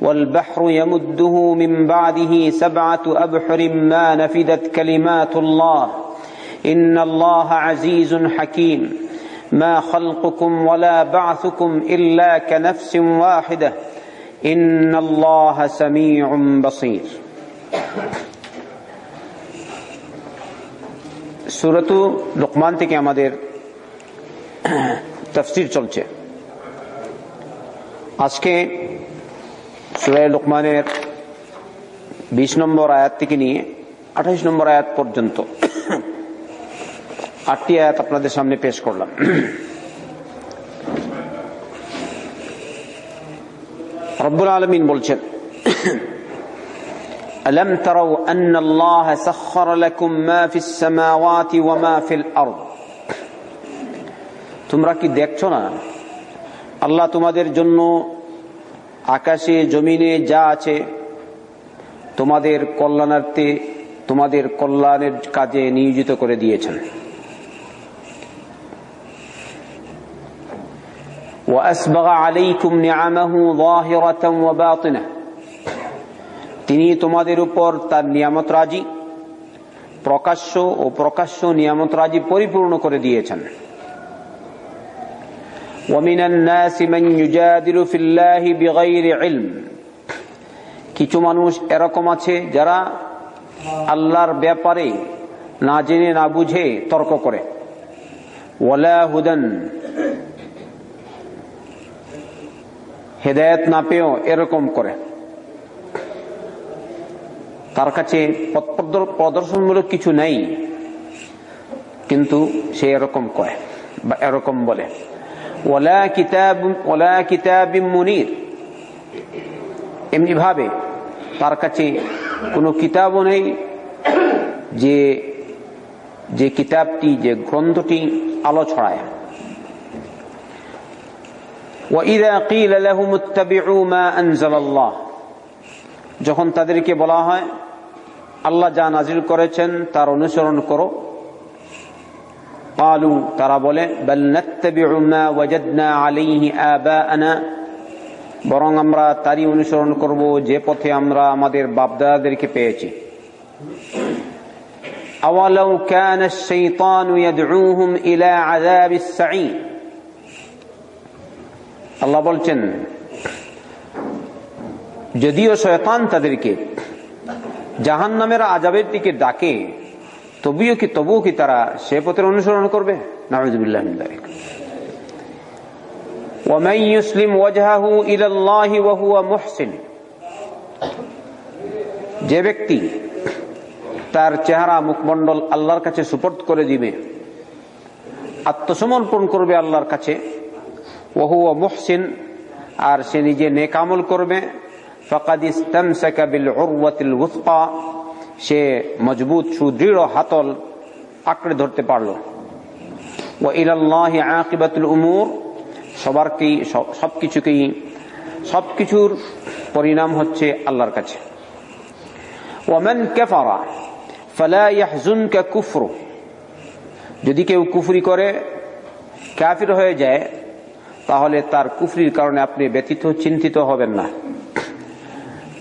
والبحر يمده من بعده سبعه ابحر ما نفدت كلمات الله ان الله عزيز حكيم ما خلقكم ولا بعثكم الا كنفس واحده ان الله سميع بصير সুরতু লোকমান থেকে আমাদের তফসির চলছে আজকে সুরায় লোকমানের বিশ নম্বর আয়াত থেকে নিয়ে আঠাইশ নম্বর আয়াত পর্যন্ত আটটি আয়াত আপনাদের সামনে পেশ করলাম রব্বুল আলমিন বলছেন ألم تروا أن الله سخر لكم ما في السماوات وما في الأرض তোমরা কি দেখছো না আল্লাহ তোমাদের জন্য আকাশে জমিনে যা আছে তোমাদের কল্যাণার্থে তোমাদের কল্যাণের কাজে নিয়োজিত করে দিয়েছেন وأسبغ عليكم نعمه ظاهرة وباطنة তিনি তোমাদের উপর তার নিয়ামত রাজি প্রকাশ্য ও প্রকাশ্য নিয়ামত রাজি পরিপূর্ণ করে দিয়েছেন ومن الناس من يجادل في الله بغير علم কিছু মানুষ এরকম আছে যারা আল্লাহর ব্যাপারে না জেনে না বুঝে তর্ক করে ওয়ালা হুদান হেদায়ত না পেয়েও এরকম করে তার কাছে প্রদর্শনমূলক কিছু নেই কিন্তু সে এরকম করে বা এরকম বলে ওলা কিতাব ওলা কিতাব মুনির। এমনিভাবে তার কাছে কোনো কিতাবও নেই যে যে কিতাবটি, যে গ্রন্থটি আলো ছড়ায়। যখন তাদেরকে বলা হয়, আল্লাহ যা নাজির করেছেন তার অনুসরণ করো। قالوا তারা বলে بل نتبع ما وجدنا عليه آباءنا বরং আমরা তারই অনুসরণ করব যে পথে আমরা আমাদের বাপদাদাদেরকে পেয়েছি أولو كان الشيطان يدعوهم إلى عذاب السعير আল্লাহ বলছেন যদিও শয়তান তাদেরকে জাহান নামের আজাবের দিকে ডাকে তবুও কি তবুও কি তারা সে পথের অনুসরণ করবে নাহিদুল্লাহ ومن يسلم وجهه الى الله وهو محسن যে ব্যক্তি তার চেহারা মুখমণ্ডল আল্লাহর কাছে সুপোর্ট করে দিবে আত্মসমর্পণ করবে আল্লাহর কাছে ওহু ও মুহসিন আর সে নিজে নেকামল করবে ফকাদ ইস্তামসাকা বিল উরওয়াতিল উসকা সে মজবুত, সুদৃঢ় হাতল আঁকড়ে ধরতে পারল। ও ইলাল্লাহি আকিবাতুল উমুর সবারকেই সবকিছুকেই, সবকিছুর পরিণাম হচ্ছে আল্লাহর কাছে। ওয়ামান কাফারা ইয়াহজুনকা কুফরু, যদি কেউ কুফরি করে, কাফির হয়ে যায়, তাহলে তার কুফরির কারণে আপনি ব্যতীত চিন্তিত হবেন না।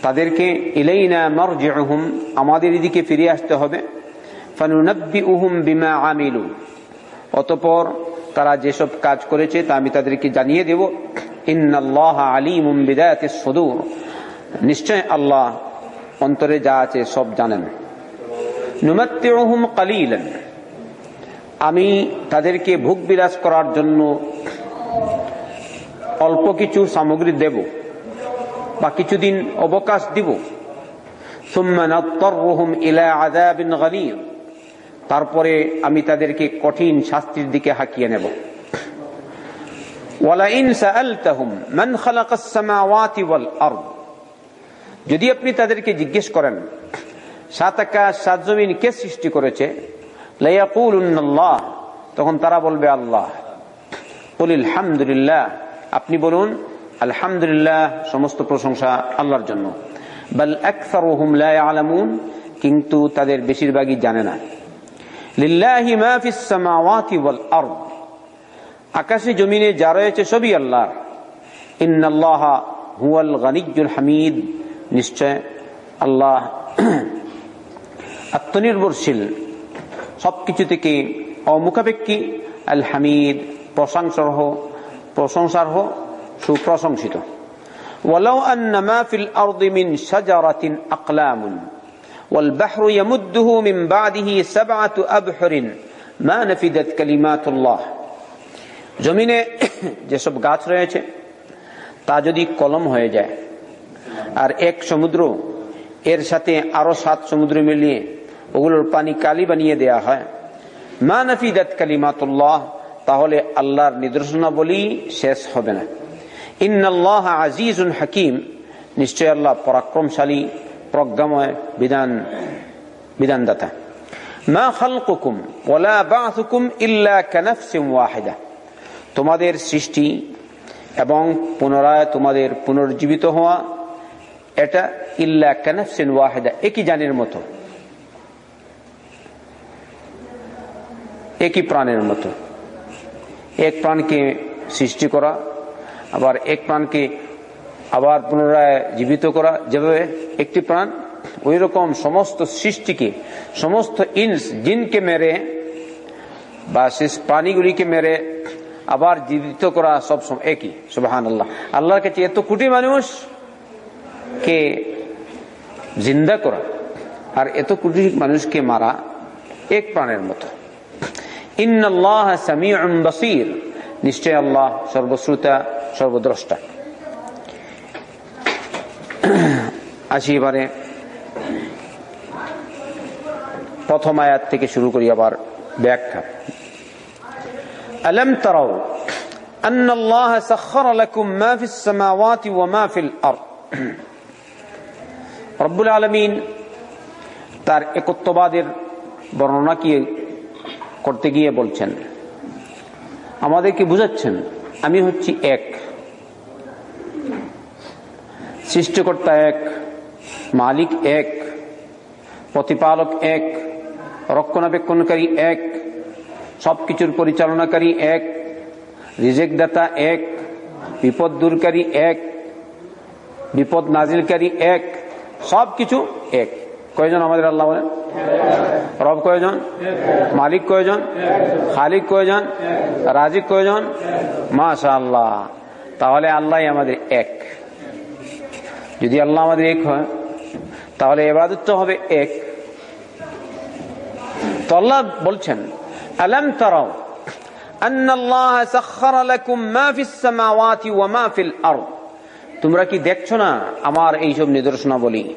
তাদেরকে ইলাইনা মারজিউহুম, আমাদের দিকে ফিরে আসতে হবে। ফানুনাব্বিউহুম বিমা আমিলু, অতঃপর তারা যেসব কাজ করেছে তা আমি তাদেরকে জানিয়ে দেব। ইন্নাল্লাহ আলিমুম বিদায়াতিস সুদূর, নিশ্চয় আল্লাহ অন্তরে যা আছে সব জানেন। নুমাত্তিউহুম কালিলান, আমি তাদেরকে ভোগ বিলাস করার জন্য অল্প কিছু সামগ্রী দেব। বা কিছুদিন অবকাশ দিব। তারপরে আমি তাদেরকে কঠিন শাস্তির দিকে হাকিয়ে নেব। যদি আপনি তাদেরকে জিজ্ঞেস করেন, সাত আকাশ, সাত জমিন কে সৃষ্টি করেছে? তখন তারা বলবে, আল্লাহ। আপনি বলুন আলহামদুলিল্লাহ, সমস্ত প্রশংসা আল্লাহর জন্য। বাল আকসারুহুম লা ইয়ালামুন, কিন্তু তাদের বেশিরভাগই জানে না। লিল্লাহি মা ফিস সামাওয়াতি ওয়াল আরদ, আকাশে জমিনে যা রয়েছে সবই আল্লাহর। ইন্নাল্লাহা হুয়াল গানিয়্যুল হামিদ, নিশ্চয় আল্লাহ আত্মনির্ভরশীল, সবকিছু থেকে অমুখাপেক্ষী, আল হামিদ প্রশংসারহ, প্রশংসার্হ সুপ্রশংসিত ولو أن ما في الأرض من شجرة أقلام والبحر يمده من بعده سبعة أبحر ما نفدت كلمات الله জমিনে যেসব গাছ রয়েছে তা যদি কলম হয়ে যায় আর এক সমুদ্র এর সাথে আরো সাত সমুদ্র মিলিয়ে ওগুলোর পানি কালি বানিয়ে দেয়া হয় মা নফিদাত কালিমাতুল্লাহ তাহলে আল্লাহর নিদর্শনাবলী শেষ হবে না ইন্নাল্লাহ আজিজুন হাকিম। নিশ্চয় আল্লাহ পরাক্রমশালী, প্রজ্ঞাময় বিধান, বিধানদাতা। ইল্লা তোমাদের সৃষ্টি এবং পুনরায় তোমাদের পুনর্জীবিত হওয়া, এটা ইল্লা কানাফসিন ওয়াহিদা, একই জানের মতো। একই প্রাণের মতো। এক প্রাণকে সৃষ্টি করা আবার এক প্রাণকে আবার পুনরায় জীবিত করা। যেভাবে একটি প্রাণ ওই রকম সমস্ত সৃষ্টিকে, সমস্ত ইনস, জিনকে মেরে বা শেষ প্রাণীগুলিকে মেরে আবার জীবিত করা সব একই। সুবাহান আল্লাহ আল্লাহর কাছে এত কোটি মানুষ কে জিন্দা করা আর এত কোটি মানুষকে মারা এক প্রাণের মতো। ইন্নাল্লাহ সামিউন বাসীর। নিশ্চয় আল্লাহ সর্বশ্রুতা সর্বদ্রষ্টা আসি এবারে প্রথম আয়াত থেকে শুরু করি আবার ব্যাখ্যা ألم تروا أن الله سخر لكم ما في السماوات وما في الأرض رب العالمين তার একত্ববাদের বর্ণনা কি করতে গিয়ে বলছেন আমাদেরকে বুঝাচ্ছেন আমি হচ্ছি এক। সৃষ্টিকর্তা এক, মালিক এক, প্রতিপালক এক, রক্ষণাবেক্ষণকারী এক, সবকিছুর পরিচালনাকারী এক রিজেক দাতা এক বিপদ দূরকারী এক বিপদ নাজিলকারী এক, সবকিছু এক। কয়জন আমাদের আল্লাহ বলেন? রব কয়জন? মালিক কয়জন? খালিক কয়জন? রাজিক কয়জন? মাশা আল্লাহ তাহলে আল্লাহ আমাদের এক। যদি আল্লাহ আমাদের এক হয়, তাহলে এবাদত হবে এক। তো আল্লাহ বলছেন, আলম তারাও তোমরা কি দেখছ না আমার এইসব নিদর্শনা বলি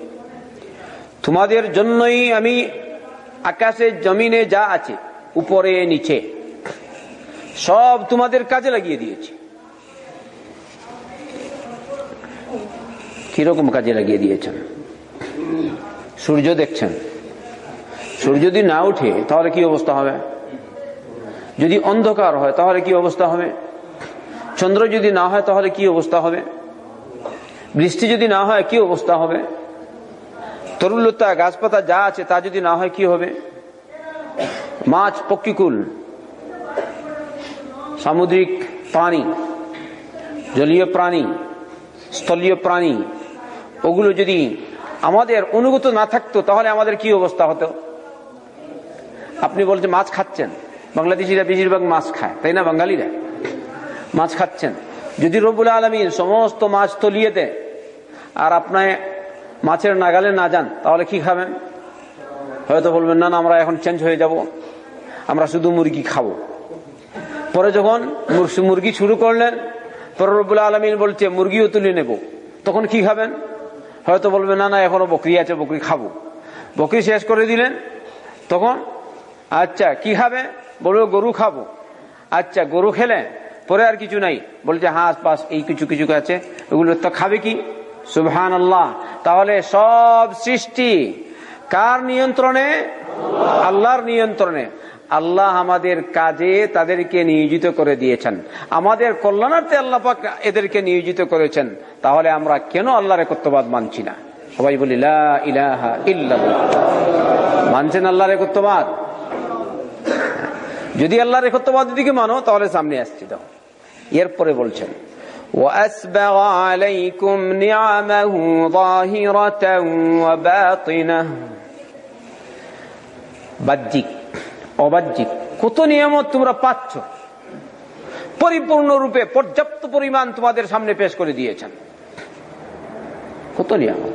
তোমাদের জন্যই আমি আকাশে জমিনে যা আছে, উপরে, নিচে, সব তোমাদের কাজে লাগিয়ে দিয়েছি। কীরকম কাজে লাগিয়ে দিয়েছেন? সূর্য দেখছেন। সূর্য যদি না উঠে, তাহলে কি অবস্থা হবে? যদি অন্ধকার হয়, তাহলে কি অবস্থা হবে? চন্দ্র যদি না হয়, তাহলে কি অবস্থা হবে? বৃষ্টি যদি না হয়, কি অবস্থা হবে? তরুলতা গাছপাতা যা আছে তা যদি না হয়, কি হবে? মাছ, পক্ষীকুল, সামুদ্রিক প্রাণী, জলীয় প্রাণী, স্থলীয় প্রাণী, ওগুলো যদি আমাদের অনুগত না থাকতো, তাহলে আমাদের কি অবস্থা হতো? আপনি বলছেন মাছ খাচ্ছেন। বাংলাদেশিরা বেশিরভাগ মাছ খায়, তাই না বাঙালিরা? মাছ খাচ্ছেন। যদি রবুল আলমিন সমস্ত মাছ তলিয়ে দেয়, আর আপনার মাছের নাগালে না যান, তাহলে কি খাবেন? হয়তো বলবেন, না আমরা এখন চেঞ্জ হয়ে যাব। আমরা শুধু মুরগি খাব। পরে যখন মুরগি শুরু করলেন, পরে রবুল আলমিন বলছে, মুরগিও তুলে নেব। তখন কি খাবেন? হয়তো বলবেন, না না, এখনও বকরি আছে, বকরি খাব। বকরি শেষ করে দিলেন। তখন আচ্ছা কি খাবে? বলব গরু খাব। আচ্ছা গরু খেলে পরে আর কিছু নাই। বলছে হাঁস পাস এই কিছু কিছু আছে। ওগুলো তো খাবে কি? সুবহান আল্লাহ তাহলে সব সৃষ্টি কার নিয়ন্ত্রণে? আল্লাহর নিয়ন্ত্রণে। আল্লাহ আমাদের কাজে তাদেরকে নিয়োজিত করে দিয়েছেন। আমাদের কল্যাণার্থে আল্লাহ এদেরকে নিয়োজিত করেছেন। তাহলে আমরা কেন আল্লাহর একত্ববাদ মানছি না? সবাই বলি ইলাহা মানছেন আল্লাহর একত্ববাদ? যদি আল্লাহর একত্ববাদ দিকে মানো, তাহলে সামনে আসছি, দাও। এরপরে বলছেন وأسبغ عليكم نعمه ظاهرة وباطنة বাহ্যিক অবাহ্যিক কত নিয়ামত তোমরা পাচ্ছ পরিপূর্ণ রূপে পর্যাপ্ত পরিমাণ তোমাদের সামনে পেশ করে দিয়েছেন কত নিয়ামত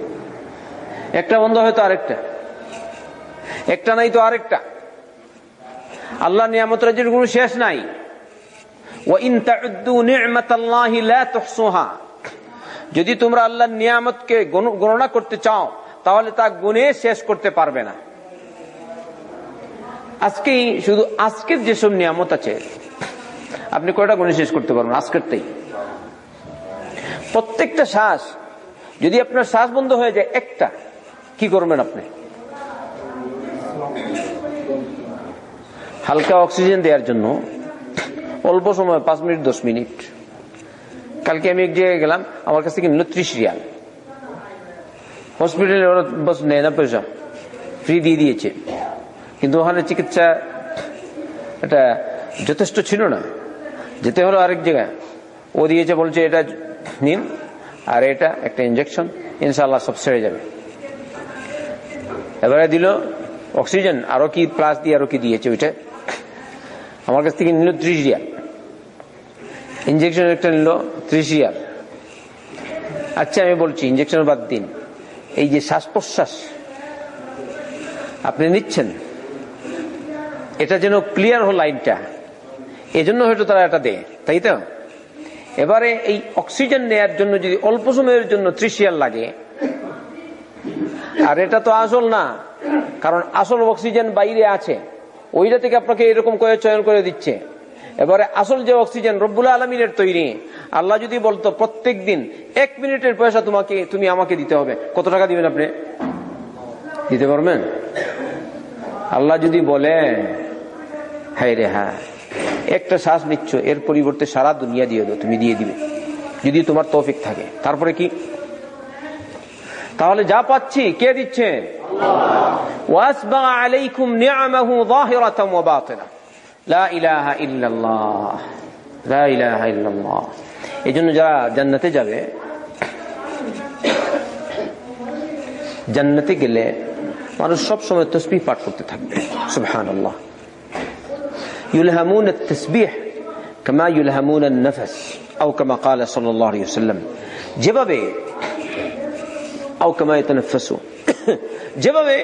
একটা বন্ধ হয়তো আরেকটা একটা নাই তো আরেকটা আল্লাহ নিয়ামত রাজ্যের কোনো শেষ নাই যদি তোমরা আল্লাহর নিয়ামতকে গণনা করতে চাও, তাহলে তা গুণে শেষ করতে পারবে না। আজকেই শুধু আজকের যেসব নিয়ামত আছে, আপনি কয়টা গুণে শেষ করতে পারবেন আজকেরটাই? প্রত্যেকটা শ্বাস, যদি আপনার শ্বাস বন্ধ হয়ে যায় একটা, কি করবেন আপনি? হালকা অক্সিজেন দেওয়ার জন্য অল্প সময়, পাঁচ মিনিট, দশ মিনিট। কালকে আমি এক জায়গায় গেলাম, আমার কাছ থেকে নিল ত্রিশ রিয়াল। হসপিটালে ওরা বস, নেয় না পয়সা। ফ্রি দিয়ে দিয়েছে। কিন্তু ওখানে চিকিৎসা এটা যথেষ্ট ছিল না। যেতে হলো আরেক জায়গায়। ও দিয়েছে, বলছে, এটা নিন, আর এটা একটা ইঞ্জেকশন ইনশাল্লাহ সব সেরে যাবে। এবারে দিল, অক্সিজেন, আরও কি প্লাস দিয়ে আরও কি দিয়েছে ওইটা? আমার কাছ থেকে নিল ত্রিশ রিয়াল। ইঞ্জেকশন একটা নিল ত্রিশ রিয়াল। আচ্ছা আমি বলছি ইঞ্জেকশন বাদ দিন। এই যে শ্বাস প্রশ্বাস আপনি নিচ্ছেন, এটা যেন ক্লিয়ার হল লাইনটা। এজন্য হয়তো তারা এটা দেয়, তাই তো? এবারে এই অক্সিজেন নেয়ার জন্য যদি অল্প সময়ের জন্য ত্রিশিয়াল লাগে, আর এটা তো আসল না, কারণ আসল অক্সিজেন বাইরে আছে। ওইটা থেকে আপনাকে এরকম করে চয়ন করে দিচ্ছে। এবারে আসল যে অক্সিজেন রব্বুল আলমিনের তৈরি, আল্লাহ যদি বলতো প্রত্যেক দিন এক মিনিটের পয়সা তোমাকে, তুমি আমাকে দিতে হবে, কত টাকা দিবেন আপনি? দিতে পারবেন? আল্লাহ যদি বলে হ্যাঁ রে হ্যাঁ একটা শ্বাস নিচ্ছ, এর পরিবর্তে সারা দুনিয়া দিয়ে দাও, তুমি দিয়ে দিবে। যদি তোমার তৌফিক থাকে। তারপরে কি? তাহলে যা পাচ্ছি কে দিচ্ছে আলাইকুম নিয়ামাহু যাহিরাতাম ওয়া বাতিনা লা ইলাহা ইল্লাল্লাহ লা ইলাহা ইল্লাল্লাহ এজন্য যারা জান্নাতে যাবে জান্নাতে গেলে মানুষ সব সময় তসবিহ পাঠ করতে থাকবে সুবহানাল্লাহ يلهمون التسبيح كما يلهمون النفس أو كما قال صلى الله عليه وسلم যেভাবে আউকামায় ফেসু যেভাবে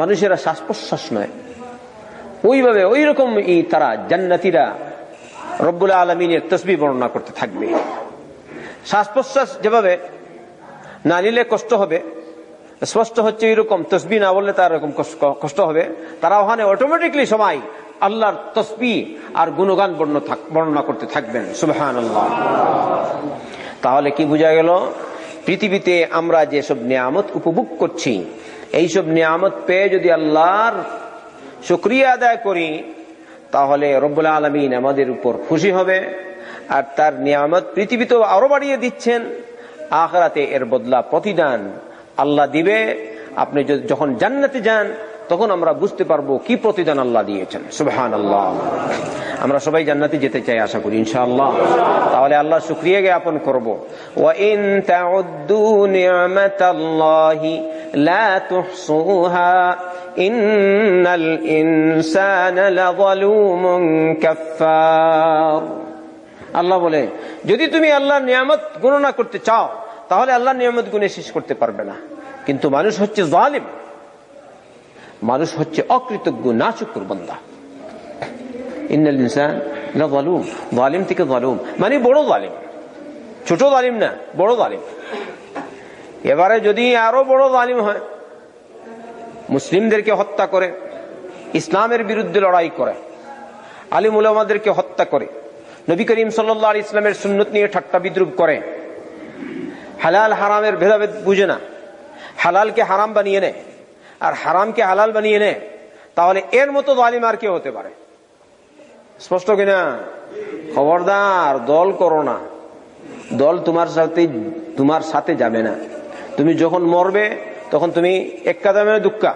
মানুষেরা শ্বাস প্রশ্বাস নয়, ওইভাবে ওই রকম তারা জান্নাতিরা রব্বুল আলমিনের তসবি বর্ণনা করতে থাকবে। শ্বাস প্রশ্বাস যেভাবে না নিলে কষ্ট হবে, স্পষ্ট হচ্ছে এরকম তসবি না বললে তার এরকম কষ্ট হবে। তারা ওখানে অটোমেটিকলি সবাই আল্লাহর তসবি আর গুণগান বর্ণনা করতে থাকবেন। সুবাহ তাহলে কি বোঝা গেল? পৃথিবীতে আমরা যেসব নিয়ামত উপভোগ করছি, এইসব নিয়ামত পেয়ে যদি আল্লাহর শুক্রিয়া আদায় করি, তাহলে রব্বুল আলমিন আমাদের উপর খুশি হবে, আর তার নিয়ামত পৃথিবীতেও আরও বাড়িয়ে দিচ্ছেন, আখরাতে এর বদলা প্রতিদান আল্লাহ দিবে। আপনি যখন জান্নাতে যান তখন আমরা বুঝতে পারব কি প্রতিদান আল্লাহ দিয়েছেন। সুবহান আল্লাহ আমরা সবাই জান্নাতে যেতে চাই, আশা করি, ইনশাআল্লাহ। তাহলে আল্লাহ শুক্রিয়া জ্ঞাপন করব। আল্লাহ বলে, যদি তুমি আল্লাহর নিয়ামত গণনা করতে চাও, তাহলে আল্লাহ নিয়ামত গুণে শেষ করতে পারবে না। কিন্তু মানুষ হচ্ছে জালিম। মানুষ হচ্ছে অকৃতজ্ঞ নাচুকুর বন্দা। ইন্নাল থেকে জালুম। মানে বড় জালিম। ছোট জালিম না, বড় জালিম। এবারে যদি আরও বড় জালিম হয়, মুসলিমদেরকে হত্যা করে, ইসলামের বিরুদ্ধে লড়াই করে, আলিম উলামাদেরকে হত্যা করে, নবী করিম সাল্লাহ ইসলামের সুন্নত নিয়ে ঠাট্টা বিদ্রুপ করে, হালাল হারামের ভেদাভেদ বুঝে না, হালালকে হারাম বানিয়ে নেয় আর হারামকে হালাল বানিয়ে নেয় তাহলে এর মতো জালিম আর কে হতে পারে। স্পষ্ট কিনা? খবরদার, দল করো না। দল তোমার সাথে তোমার সাথে যাবে না। তুমি যখন মরবে, তখন তুমি এক্কা যাবে না দুক্কা।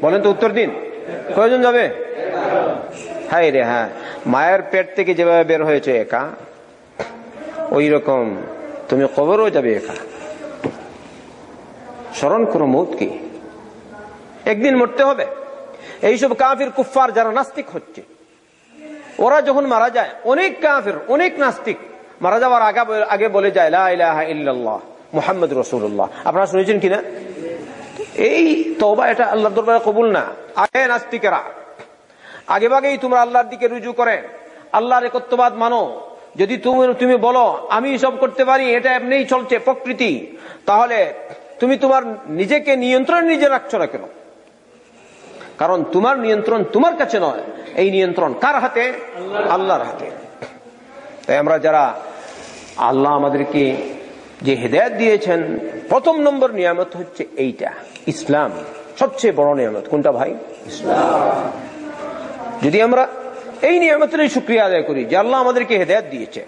বলেন তো উত্তর দিন। কয়জন যাবে? হ্যাঁ রে হ্যাঁ। মায়ের পেট থেকে যেভাবে বের হয়েছে একা ওই রকম তুমি কবরও যাবে একা। স্মরণ করো মৌত কি? একদিন মরতে হবে। এইসব কাফির কুফার যারা নাস্তিক হচ্ছে, ওরা যখন মারা যায়, অনেক কাফির, অনেক নাস্তিক মারা যাওয়ার আগে আগে বলে যায় ইল্লাল্লাহ মুহাম্মদ রাসূলুল্লাহ। আপনারা শুনেছেন কিনা? এই তওবা এটা আল্লাহ দরবারে কবুল না। আগে নাস্তিকেরা আগে ভাগেই তোমরা আল্লাহর দিকে রুজু করে, আল্লাহর একত্ববাদ মানো। যদি তুমি তুমি বলো, আমি সব করতে পারি, এটা এমনিই চলছে প্রকৃতি, তাহলে তুমি তোমার নিজেকে নিয়ন্ত্রণ নিজে রাখছো না কেন? কারণ তোমার নিয়ন্ত্রণ তোমার কাছে নয়। এই নিয়ন্ত্রণ কার হাতে? আল্লাহর হাতে। তাই আমরা যারা আল্লাহ আমাদেরকে যে হেদায়ত দিয়েছেন, প্রথম নম্বর নিয়ামত হচ্ছে এইটা। ইসলাম সবচেয়ে বড় নিয়ামত। কোনটা ভাই? যদি আমরা এই নিয়ামতের শুক্রিয়া আদায় করি যে আল্লাহ আমাদেরকে হেদায়ত দিয়েছে,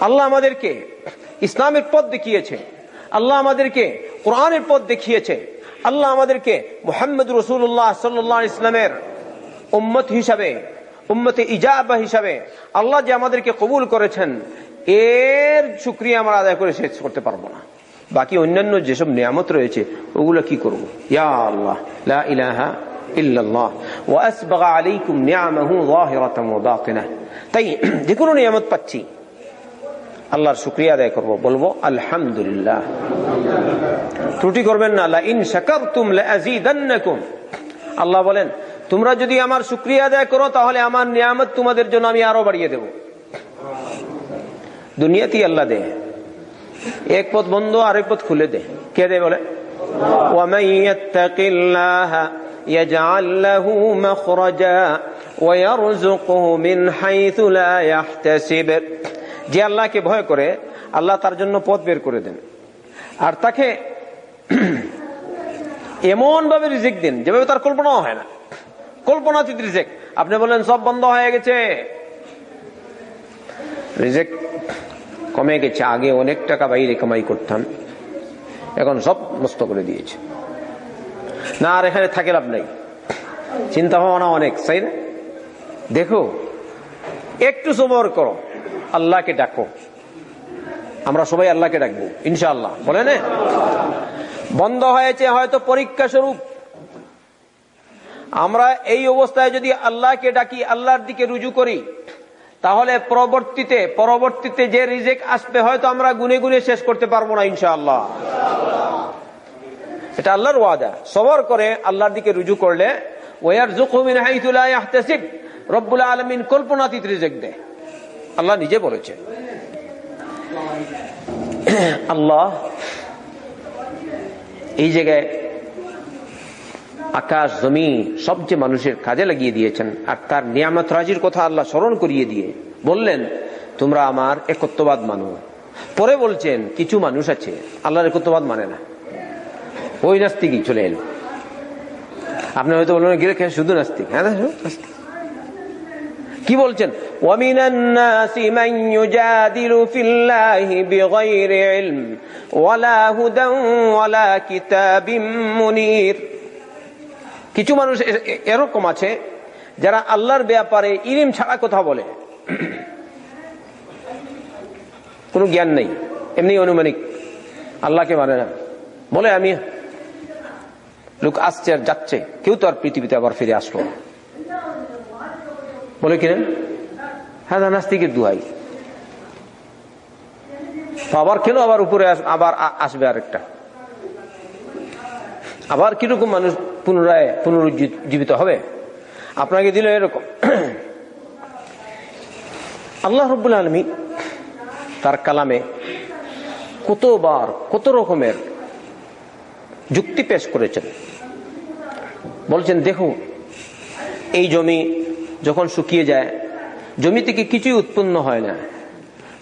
আল্লাহ আমাদেরকে ইসলামের পথ দেখিয়েছে, আল্লাহ আমাদেরকে কোরআনের পথ দেখিয়েছে আল্লাহ আমাদেরকে মোহাম্মদ রসুল্লাহ সাল্লাহ ইসলামের উম্মত হিসাবে, উম্মতে ইজাবা হিসাবে আল্লাহ যে আমাদেরকে কবুল করেছেন, এর শুক্রিয়া আমরা আদায় করে শেষ করতে পারব না। বাকি অন্যান্য যেসব নিয়ামত রয়েছে, ওগুলো কি করব? ইয়া আল্লাহ ইল্লাল্লাহ তাই, যে কোনো নিয়ামত পাচ্ছি আল্লাহর শুক্রিয়া আদায় করব বলবো আলহামদুলিল্লাহ ত্রুটি করবেন না লা ইন শাকারতুম লাযীদান্নাকুম আল্লাহ বলেন তোমরা যদি আমার শুক্রিয়া আদায় করো তাহলে আমার নিয়ামত তোমাদের জন্য আমি আরো বাড়িয়ে দেব দুনিয়াতেই আল্লাহ দে এক পথ বন্ধ আরেক পথ খুলে দে কে দে বলে ومن يتق الله يجعل له مخرجا ويرزقه من حيث لا يحتسب যে আল্লাহকে ভয় করে, আল্লাহ তার জন্য পথ বের করে দেন। আর তাকে এমন ভাবে রিজেক দিন, যেভাবে তার কল্পনাও হয় না। কল্পনাতীত রিজেক। আপনি বলেন সব বন্ধ হয়ে গেছে। রিজেক কমে গেছে। আগে অনেক টাকা বাইরে কামাই করতাম। এখন সব নষ্ট করে দিয়েছে। না, আর এখানে থাকে লাভ নাই। চিন্তা ভাবনা অনেক, তাই না? দেখো, একটু সবর করো। আল্লাহকে ডাকো। আমরা সবাই আল্লাহকে ডাকবো, ইনশাআল্লাহ। বলে না? বন্ধ হয়েছে হয়তো পরীক্ষা স্বরূপ। আমরা এই অবস্থায় যদি আল্লাহকে ডাকি, আল্লাহর দিকে রুজু করি, তাহলে পরবর্তীতে পরবর্তীতে যে রিজেক আসবে হয়তো আমরা গুনে গুনে শেষ করতে পারব না, ইনশাআল্লাহ। এটা আল্লাহর ওয়াদা। সবর করে আল্লাহর দিকে রুজু করলে ওয়ার জুকুমিন রব্বুল আলামিন কল্পনাতীত রিজেক দেয়। আল্লাহ নিজে বলেছে। আল্লাহ এই জায়গায় আকাশ জমি সব যে মানুষের কাজে লাগিয়ে দিয়েছেন আর তার নিয়ামত রাজির কথা আল্লাহ স্মরণ করিয়ে দিয়ে বললেন, তোমরা আমার একত্ববাদ মানো। পরে বলছেন, কিছু মানুষ আছে, আল্লাহর একত্ববাদ মানে না। ওই নাস্তিকই চলে এলো। আপনি হয়তো বললেন, গেলে শুধু নাস্তিক। হ্যাঁ নাস্তিক। কি বলছেন? কিছু মানুষ এরকম আছে, যারা আল্লাহর ব্যাপারে ইলিম ছাড়া কথা বলে। কোনো জ্ঞান নেই, এমনি অনুমানিক। আল্লাহকে মানে না। বলে আমি লোক আসছে আর যাচ্ছে, কেউ তো আর পৃথিবীতে আবার ফিরে আসলো না। বলে কিনা হ্যাঁ নাস্তিকের দুহাই। আবার কেন আবার উপরে আবার আসবে আরেকটা? আবার কীরকম মানুষ পুনরায় পুনরুজ্জীবিত হবে? আপনাকে দিল এরকম। আল্লাহ রব্বুল আলমী তার কালামে কতবার, কত রকমের যুক্তি পেশ করেছেন। বলছেন দেখো এই জমি যখন শুকিয়ে যায়, জমি থেকে কিছুই উৎপন্ন হয় না,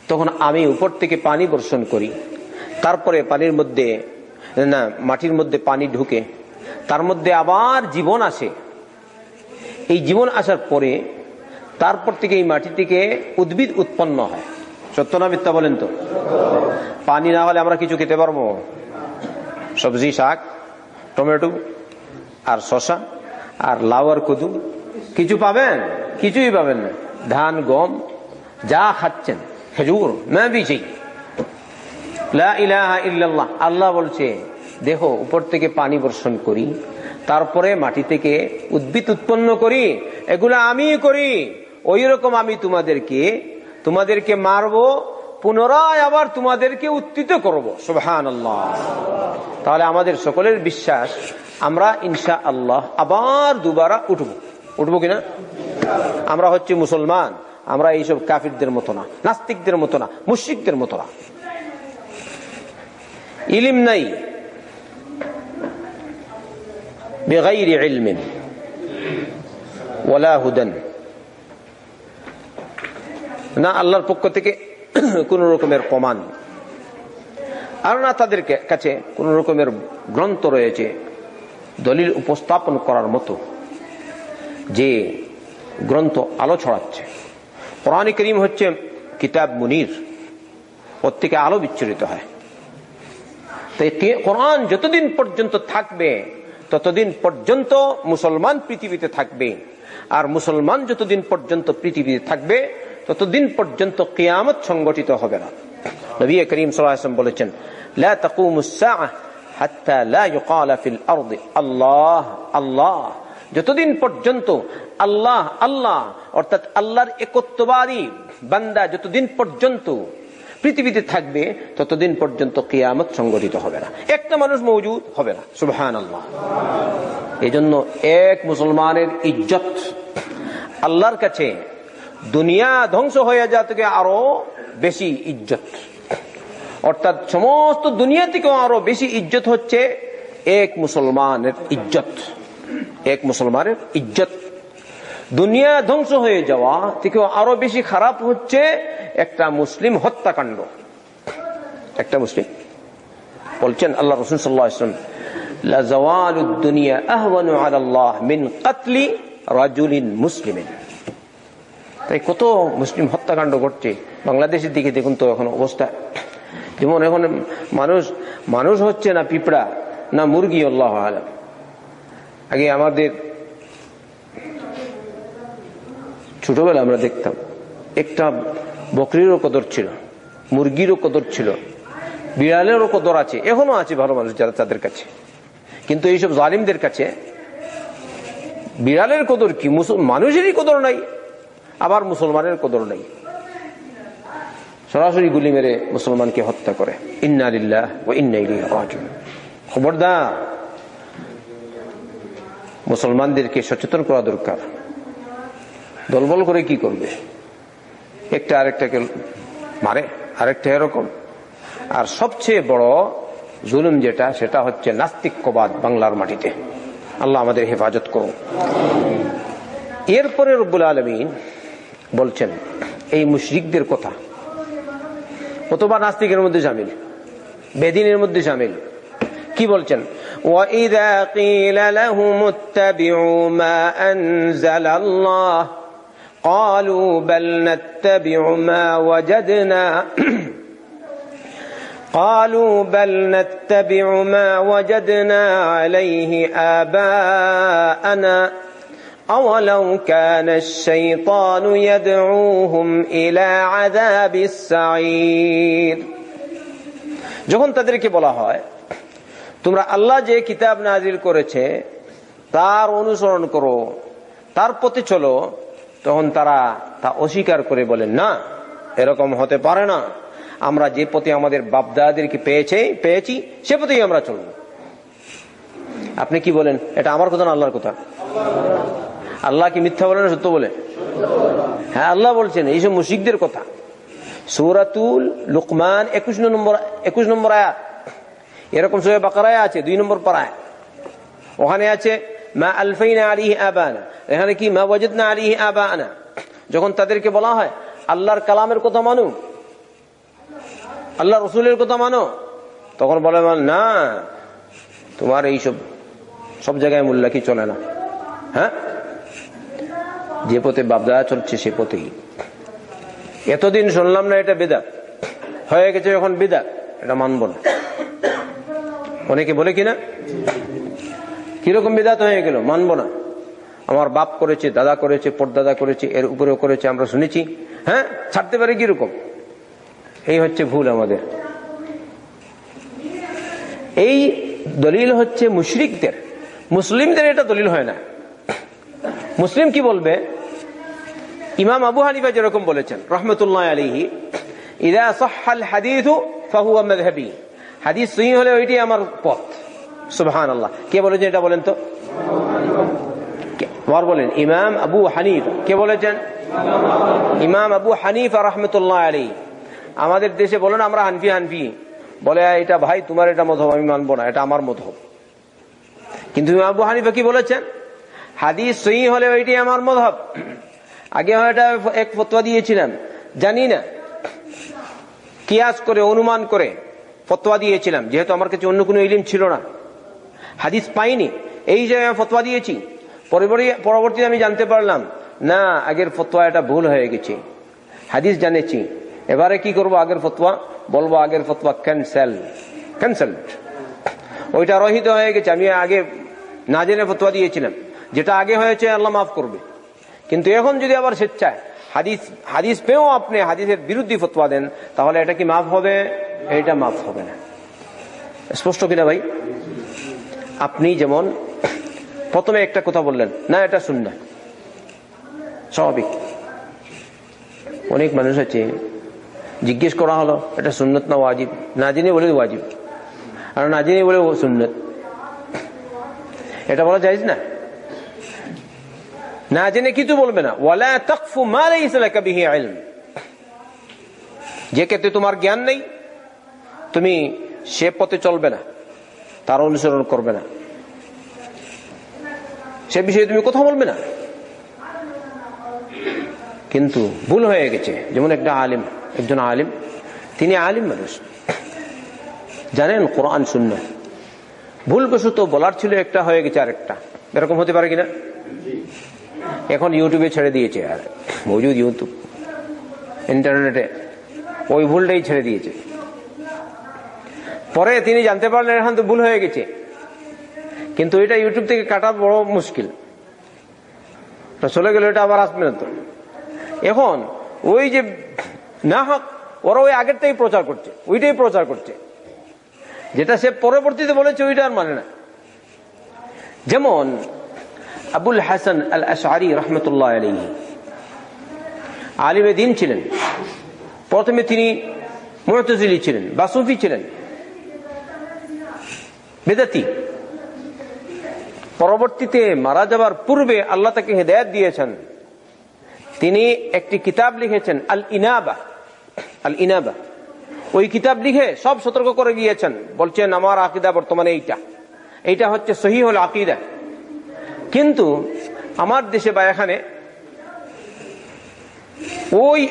তখন আমি উপর থেকে পানি বর্ষণ করি। তারপরে পানির মধ্যে, না, মাটির মধ্যে পানি ঢুকে, তার মধ্যে আবার জীবন আসে। এই জীবন আসার পরে, তারপর থেকে এই মাটি থেকে উদ্ভিদ উৎপন্ন হয়। সত্য না মিথ্যা বলেন তো? পানি না হলে আমরা কিছু খেতে পারব? সবজি, শাক, টমেটো আর শশা আর লাউ আর কদু কিছু পাবেন? কিছুই পাবেন না। ধান, গম, যা খাচ্ছেন। খেজুর, না বিচি আল্লাহ বলছে দেখো উপর থেকে পানি বর্ষণ করি, তারপরে মাটি থেকে উদ্ভিদ উৎপন্ন করি, এগুলো আমি করি। ওই রকম আমি তোমাদেরকে তোমাদেরকে মারবো, পুনরায় আবার তোমাদেরকে উত্থিত করব। সুবহান আল্লাহ তাহলে আমাদের সকলের বিশ্বাস, আমরা ইনশা আল্লাহ আবার দুবারা উঠবো। উঠবো কিনা? আমরা হচ্ছে মুসলমান। আমরা এইসব কাফিরদের মতো না, নাস্তিকদের মতো না মুশিকদের মতো না। ইলিম নাই। বেগাইর ইলমিন। ওয়ালা হুদান। না আল্লাহর পক্ষ থেকে কোন রকমের প্রমাণ। আর না তাদের কাছে কোন রকমের গ্রন্থ রয়েছে, দলিল উপস্থাপন করার মতো। যে গ্রন্থ আলো ছড়াচ্ছে। কোরআন করিম হচ্ছে কিতাব মুনির। ওর থেকে আলো বিচ্ছুরিত হয়। কোরআন যতদিন পর্যন্ত থাকবে, ততদিন পর্যন্ত মুসলমান পৃথিবীতে থাকবে। আর মুসলমান যতদিন পর্যন্ত পৃথিবীতে থাকবে, ততদিন পর্যন্ত কেয়ামত সংগঠিত হবে না। নবী করিম সাল্লাম বলেছেন, লা আল্লাহ আল্লাহ যতদিন পর্যন্ত আল্লাহ আল্লাহ, অর্থাৎ আল্লাহর একত্ববাদী বান্দা যতদিন পর্যন্ত পৃথিবীতে থাকবে, ততদিন পর্যন্ত কেয়ামত সংগঠিত হবে না। একটা মানুষ মৌজুদ হবে না সুবহান আল্লাহ এই জন্য এক মুসলমানের ইজ্জত আল্লাহর কাছে দুনিয়া ধ্বংস হয়ে যাওয়া থেকে আরও বেশি ইজ্জত। অর্থাৎ সমস্ত দুনিয়া থেকেও আরও বেশি ইজ্জত হচ্ছে এক মুসলমানের ইজ্জত। এক মুসলমানের ইজ্জত। দুনিয়া ধ্বংস হয়ে যাওয়া থেকেও আরও বেশি খারাপ হচ্ছে একটা মুসলিম হত্যাকাণ্ড। একটা মুসলিম। বলছেন আল্লাহ রসুল সাল্লাহ ইসলাম তাই কত মুসলিম হত্যাকাণ্ড ঘটছে। বাংলাদেশের দিকে দেখুন তো এখন অবস্থা। যেমন এখন মানুষ মানুষ হচ্ছে না পিঁপড়া, না মুরগি, আল্লাহ আলম। আগে আমাদের ছোটবেলা আমরা দেখতাম, একটা বকরিরও কদর ছিল, মুরগিরও কদর ছিল, বিড়ালেরও কদর আছে, এখনও আছে ভালো মানুষ যারা তাদের কাছে। কিন্তু এইসব জালিমদের কাছে বিড়ালের কদর কি? মানুষেরই কদর নাই, আবার মুসলমানের কদর নাই। সরাসরি গুলি মেরে মুসলমানকে হত্যা করে। ইন্নালিল্লাহ ও খবরদার মুসলমানদেরকে সচেতন করা দরকার। দলবল করে কি করবে? একটা আরেকটাকে মারে, আরেকটা এরকম। আর সবচেয়ে বড় জুলুম যেটা, সেটা হচ্ছে নাস্তিক্যবাদ বাংলার মাটিতে। আল্লাহ আমাদের হেফাজত করুন। এরপরে রব্বুল আলমিন বলছেন, এই মুশরিকদের কথা। অথবা নাস্তিকের মধ্যে সামিল, বেদিনের মধ্যে সামিল। কি বলছেন? وَإِذَا قِيلَ لَهُمُ اتَّبِعُوا مَا أَنزَلَ اللَّهُ قَالُوا بَلْ نَتَّبِعُ مَا وَجَدْنَا قالوا بل نتبع ما وجدنا عليه آباءنا أولو كان الشيطان يدعوهم إلى عذاب السعير যখন তাদেরকে বলা হয় তোমরা আল্লাহ যে কিতাব নাজিল করেছে, তার অনুসরণ করো, তার প্রতি চলো, তখন তারা তা অস্বীকার করে বলেন না, এরকম হতে পারে না। আমরা যে পথে আমাদের বাপদাদেরকে পেয়েছে, পেয়েছি, সে পথেই আমরা চলব। আপনি কি বলেন? এটা আমার কথা না আল্লাহর কথা? আল্লাহ কি মিথ্যা বলে না সত্য বলে? হ্যাঁ আল্লাহ বলছেন, এইসব মুশিকদের কথা। সৌরাতুল লুকমান একুশ নম্বর একুশ নম্বর আয়াত। এরকম সোয়ে বাকারায় আছে, দুই নম্বর পাড়ায়। ওখানে আছে, মা আলফাইনা আলিহি আবানা। এখানে কি, মা ওয়াজিদনা আলিহি আবানা? যখন তাদেরকে বলা হয়, আল্লাহর কালামের কথা মানু? আল্লাহ রসুলের কথা মানো? তখন বলে, না, তোমার এইসব, সব জায়গায় মূল্য কি চলে না? হ্যাঁ? যে পথে বাপদাদা চলছে, সে পথেই। এতদিন শুনলাম না এটা বেদাত। হয়ে গেছে যখন বেদাত, এটা মানব না। অনেকে বলে কিনা? কীরকম বেদাত হয়ে গেল? মানব না। আমার বাপ করেছে, দাদা করেছে, পরদাদা করেছে, এর উপরেও করেছে, আমরা শুনেছি। হ্যাঁ? ছাড়তে পারে কীরকম? এই হচ্ছে ভুল আমাদের। এই দলিল হচ্ছে মুশরিকদের। মুসলিমদের এটা দলিল হয় না। মুসলিম কি বলবে? ইমাম আবু হানিফা যেরকম বলেছেন, রহমতুল্লাহ আলিহি ইদা সহাল হাদিস ফাহুয়া মেধবি হাদিস সহি হলে ওইটি আমার পথ। সুবহান আল্লাহ কে বলেছেন এটা বলেন তো? বলেন, ইমাম আবু হানিফ। কে বলেছেন? ইমাম আবু হানিফা রহমতুল্লাহ আলী আমাদের দেশে বলেন, আমরা হানফি হানফি। বলে এটা ভাই, তোমার এটা মধব, আমি মানবো না, এটা আমার মধব। কিন্তু ইমাম আবু হানিফা কি বলেছেন? হাদিস সহি হলে ওইটি আমার মধব। আগে হয়তো এক ফতোয়া দিয়েছিলাম, জানি না। কিয়াস করে, অনুমান করে। ফতোয়া দিয়েছিলাম। যেহেতু আমার কাছে অন্য কোনো ইলিম ছিল না। হাদিস পাইনি। এই জায়গায় ফতোয়া দিয়েছি পরবর্তীতে আমি জানতে পারলাম, না, আগের ফতোয়া এটা ভুল হয়ে গেছে। হাদিস জানেছি। এবারে কি করব আগের ফতোয়া? বলব আগের ফতোয়া ক্যান্সেল ক্যান্সেল ওইটা রহিত হয়ে গেছে। আমি আগে না জেনে ফতোয়া দিয়েছিলাম। যেটা আগে হয়েছে, আল্লাহ মাফ করবে। কিন্তু এখন যদি আবার স্বেচ্ছায় হাদিস হাদিস পেয়েও আপনি হাদিসের বিরুদ্ধে ফতোয়া দেন, তাহলে এটা কি মাফ হবে? এটা মাফ হবে না। স্পষ্ট কিনা ভাই? আপনি যেমন প্রথমে একটা কথা বললেন, না, এটা শুন না স্বাভাবিক। অনেক মানুষ আছে, জিজ্ঞেস করা হলো, এটা সুন্নত না ওয়াজিব? না জেনে বলে ওয়াজিব। আর না জেনে বলে ও সুন্নত এটা বলা যায় না? না জেনে কিছু বলবে না? যে ক্ষেত্রে তোমার জ্ঞান নেই তুমি সে পথে চলবে না, তার অনুসরণ করবে না। সে বিষয়ে তুমি কথা বলবে না। কিন্তু ভুল হয়ে গেছে। যেমন একটা আলিম, একজন আলিম, তিনি আলিম মানুষ। জানেন, কোরআন শূন্য ভুলবশত বলার ছিল একটা, হয়ে গেছে আরেকটা। এরকম হতে পারে কিনা? এখন ইউটিউবে ছেড়ে দিয়েছে আর। মজুদ ইউটিউব। ইন্টারনেটে ওই ভুলটাই ছেড়ে দিয়েছে। পরে তিনি জানতে পারলেন এখন তো ভুল হয়ে গেছে। কিন্তু এটা ইউটিউব থেকে কাটা বড় মুশকিল। চলে গেল, এটা আবার আসবে না তো। এখন, ওই যে না হক, ওরা ওই আগের থেকে প্রচার করছে, ওইটাই প্রচার করছে। যেটা সে পরবর্তীতে বলেছে, ওইটা আর মানে না। যেমন, আবুল হাসান আল আশারি রহমতুল্লাহ আলী আলিমে দিন ছিলেন। প্রথমে তিনি মোহতজিলি ছিলেন বাসুফি ছিলেন। বেদাতি। পরবর্তীতে মারা যাবার পূর্বে আল্লাহ তাকে হেদায়ত দিয়েছেন। তিনি একটি কিতাব লিখেছেন আল ইনাবা আল ইনাবা ওই কিতাব লিখে সব সতর্ক করে গিয়েছেন। বলছেন, আমার আকিদা বর্তমানে এইটা। এইটা হচ্ছে সহি হল আকিদা। কিন্তু আমার দেশে বা এখানে ওই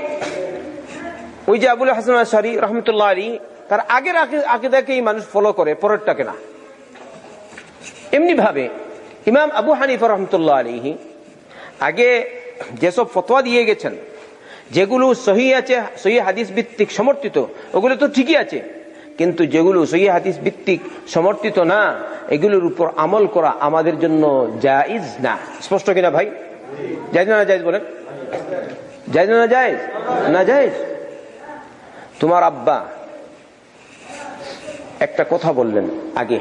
ওই যে আবুল হাসান আশারি রহমতুল্লাহ আলী, তার আগের আকিদাকেই মানুষ ফলো করে, পরেরটাকে না। এমনি ভাবে ইমাম আবু হানিফা রহমতুল্লাহ আলী আগে যেসব ফতোয়া দিয়ে গেছেন, যেগুলো সহি আছে, সহি হাদিস ভিত্তিক সমর্থিত, ওগুলো তো ঠিকই আছে, কিন্তু যেগুলো সহি হাদিস ভিত্তিক সমর্থিত না, এগুলোর উপর আমল করা আমাদের জন্য জাইজ না। স্পষ্ট কিনা ভাই? জায়জ না জায়জ বলেন? জায়জ না জায়জ? না জায়জ? তোমার আব্বা একটা কথা বললেন আগে।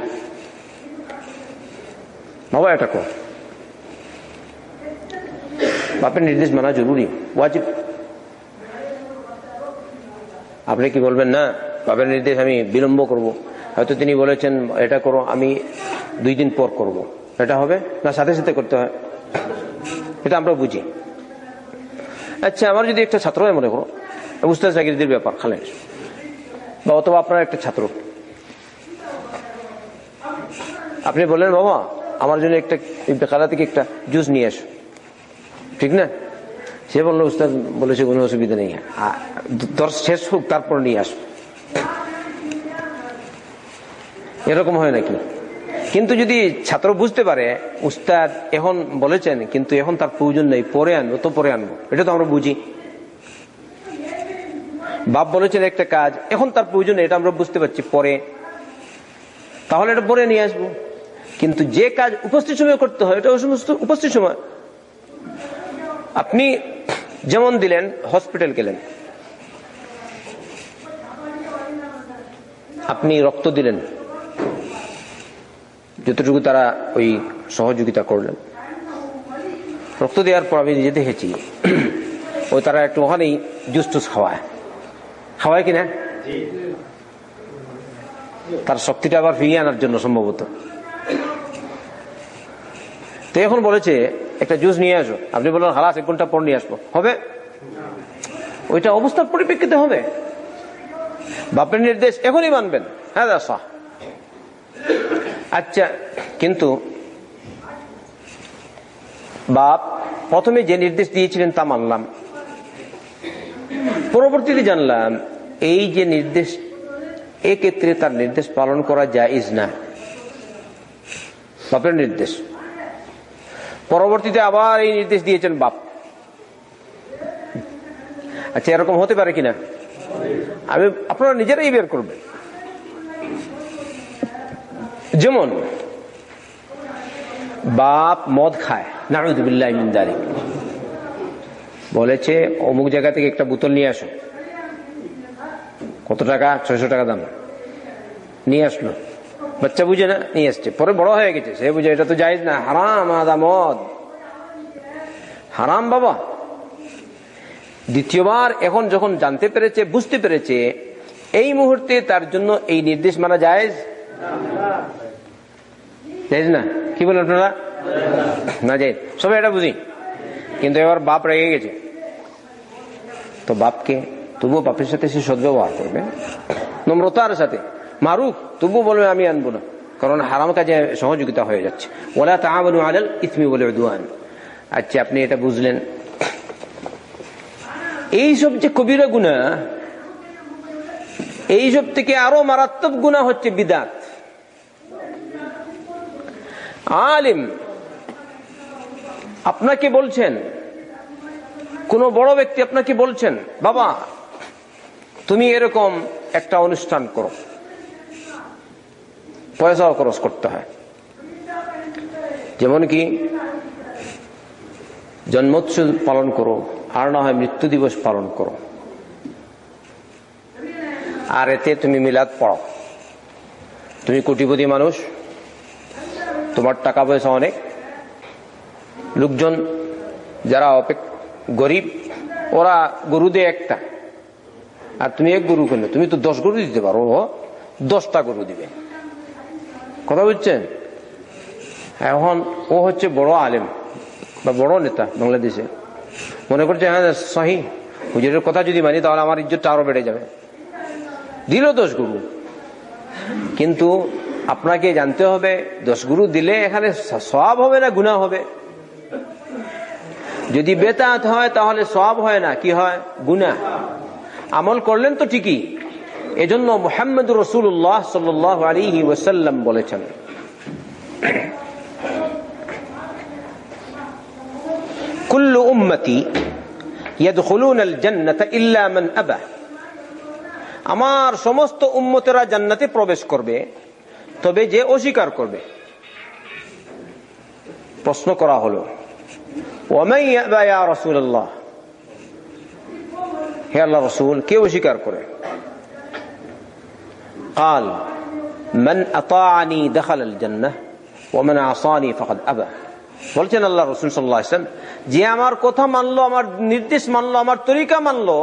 এটা কর। বাপের নির্দেশ মানা জরুরি, ওয়াজিব। আপনি কি বলবেন, না, বাপের নির্দেশ আমি বিলম্ব করব। হয়তো তিনি বলেছেন, এটা করো, আমি দুই দিন পর করব। এটা হবে না, সাথে সাথে করতে হয়? এটা আমরা বুঝি। আচ্ছা আমার যদি একটা ছাত্র মনে করো বুঝতে চাকরিদের ব্যাপার খালেন বা অথবা আপনার একটা ছাত্র। আপনি বললেন, বাবা আমার জন্য একটা বেকারা থেকে একটা জুস নিয়ে আসো ঠিক না? সে বলল, উস্তাদ, বলেছে, কোনো অসুবিধা নেই। দর শেষ হোক, তারপর নিয়ে আসো এরকম হয় নাকি? কিন্তু যদি ছাত্র বুঝতে পারে, উস্তাদ এখন বলেছেন, কিন্তু এখন তার প্রয়োজন নেই, পরে আনব, তো পরে আনব। এটা তো আমরা বুঝি। বাপ বলেছেন একটা কাজ, এখন তার প্রয়োজন এটা আমরা বুঝতে পারছি, পরে। তাহলে এটা পরে নিয়ে আসব। কিন্তু যে কাজ উপস্থিত সময় করতে হয়, এটা সমস্ত উপস্থিত সময়। আপনি যেমন দিলেন, হসপিটাল গেলেন। আপনি রক্ত দিলেন। যতটুকু তারা ওই সহযোগিতা করলেন। রক্ত দেওয়ার পর আমি নিজে দেখেছি ওই তারা একটু ওখানেই জুস টুস খাওয়ায়। খাওয়ায় কিনা? তার শক্তিটা আবার ফিরিয়ে আনার জন্য সম্ভবত। তো এখন বলেছে, একটা জুস নিয়ে আসো। আপনি বললেন হালাস এক ঘণ্টা পর নিয়ে আসব? হবে? ওইটা অবস্থার পরিপ্রেক্ষিতে হবে। বাপের নির্দেশ এখনই মানবেন। হ্যাঁ দাসা আচ্ছা কিন্তু বাপ, প্রথমে যে নির্দেশ দিয়েছিলেন তা মানলাম। পরবর্তীতে জানলাম, এই যে নির্দেশ, এক্ষেত্রে তার নির্দেশ পালন করা জায়জ না। বাপের নির্দেশ। পরবর্তীতে আবার এই নির্দেশ দিয়েছেন বাপ। আচ্ছা এরকম হতে পারে কিনা? আমি, আপনারা নিজেরাই বের করবেন। যেমন, বাপ মদ খায় নারুদুবিল্লাহ বলেছে, অমুক জায়গা থেকে একটা বোতল নিয়ে আসো। কত টাকা? ছয়শো টাকা দাম। নিয়ে আসলো। বাচ্চা বুঝে না নিয়ে আসছে পরে বড় হয়ে গেছে সে বুঝে এটা তো যাইজ না হারাম আদা মদ হারাম বাবা দ্বিতীয়বার এখন যখন জানতে পেরেছে বুঝতে পেরেছে এই মুহূর্তে তার জন্য এই নির্দেশ মানা যায় না কি বলেন আপনারা না যাই সবাই এটা বুঝি কিন্তু এবার বাপ রেগে গেছে তো বাপকে তবুও বাপের সাথে সে সদ্ব্যবহার করবে নম্রতার সাথে মারুক তবু বলবে আমি আনব না। কারণ হারাম কাজে সহযোগিতা হয়ে যাচ্ছে। ওলা তাহলে আলাল ইসমি বলে দুয়ান আচ্ছা আপনি এটা বুঝলেন। এইসব যে কবিরা গুণা, এইসব থেকে আরও মারাত্মক গুণা হচ্ছে বিদাত। আলিম, আপনাকে বলছেন, কোন বড় ব্যক্তি আপনাকে বলছেন, বাবা, তুমি এরকম একটা অনুষ্ঠান করো। পয়সা খরচ করতে হয়। যেমন কি, জন্মোৎসব পালন করো, আর না হয় মৃত্যু দিবস পালন করো। আর এতে তুমি মিলাদ পড়ো। তুমি কোটিপতি মানুষ, তোমার টাকা পয়সা অনেক। লোকজন যারা গরিব, ওরা গরু দেয় একটা। আর তুমি এক গরু কেন তুমি তো দশ গরু দিতে পারো দশটা গরু দিবে। কথা বুঝছেন? এখন ও হচ্ছে বড় আলেম, বা বড় নেতা বাংলাদেশে। মনে করছে হ্যাঁ সহি। হুজুরের কথা যদি মানি, তাহলে আমার ইজ্জতটা আরও বেড়ে যাবে। দিল দশ গুরু কিন্তু আপনাকে জানতে হবে দশ গুরু দিলে এখানে সব হবে না গুণা হবে? যদি বেতাত হয়, তাহলে সব হয় না। কি হয়? গুণা আমল করলেন তো ঠিকই। এজন্য মোহাম্মদ রসুল্লাহ সাল আলী ওয়াসাল্লাম বলেছেন। কুল্লু উম্মতি আমার সমস্ত উম্মতেরা জান্নাতে প্রবেশ করবে, তবে যে অস্বীকার করবে। প্রশ্ন করা হলো রসুল্লাহ হে আল্লাহ রসুল, কে অস্বীকার করে? قال من أطاعني دخل الجنة ومن عصاني فقد أبى বলছেন আল্লাহ রসুল সাল্লাহ যে আমার কথা মানলো আমার নির্দেশ মানলো আমার তরিকা মানলো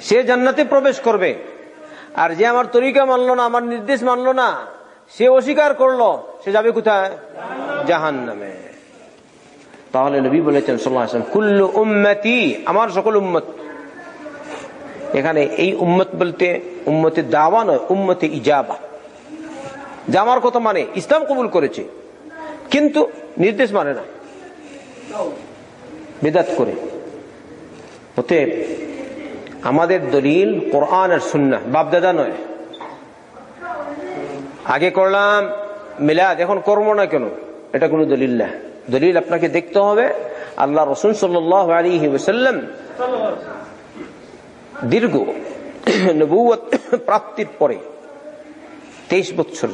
সে জান্নাতে প্রবেশ করবে আর যে আমার তরিকা মানলো না আমার নির্দেশ মানলো না সে অস্বীকার করলো সে যাবে কোথায় জাহান নামে তাহলে নবী বলেছেন সাল্লাম কুল্লু উম্মতি আমার সকল উম্মত এখানে এই উম্মত বলতে উম্মতে দাওয়া নয়, উম্মতে ইজাবা। যে আমার কথা মানে ইসলাম কবুল করেছে, কিন্তু নির্দেশ মানে না। বেদাত করে। অতএব আমাদের দলিল কোরআন আর সুন্না বাপদাদা নয়। আগে করলাম, মিলাদ, এখন করব না কেন? এটা কোনো দলিল না। দলিল আপনাকে দেখতে হবে। আল্লাহ রসুন সাল্লাহ আলী ওসাল্লাম দীর্ঘ নবুয়ত প্রাপ্তির পরে তেইশ বছর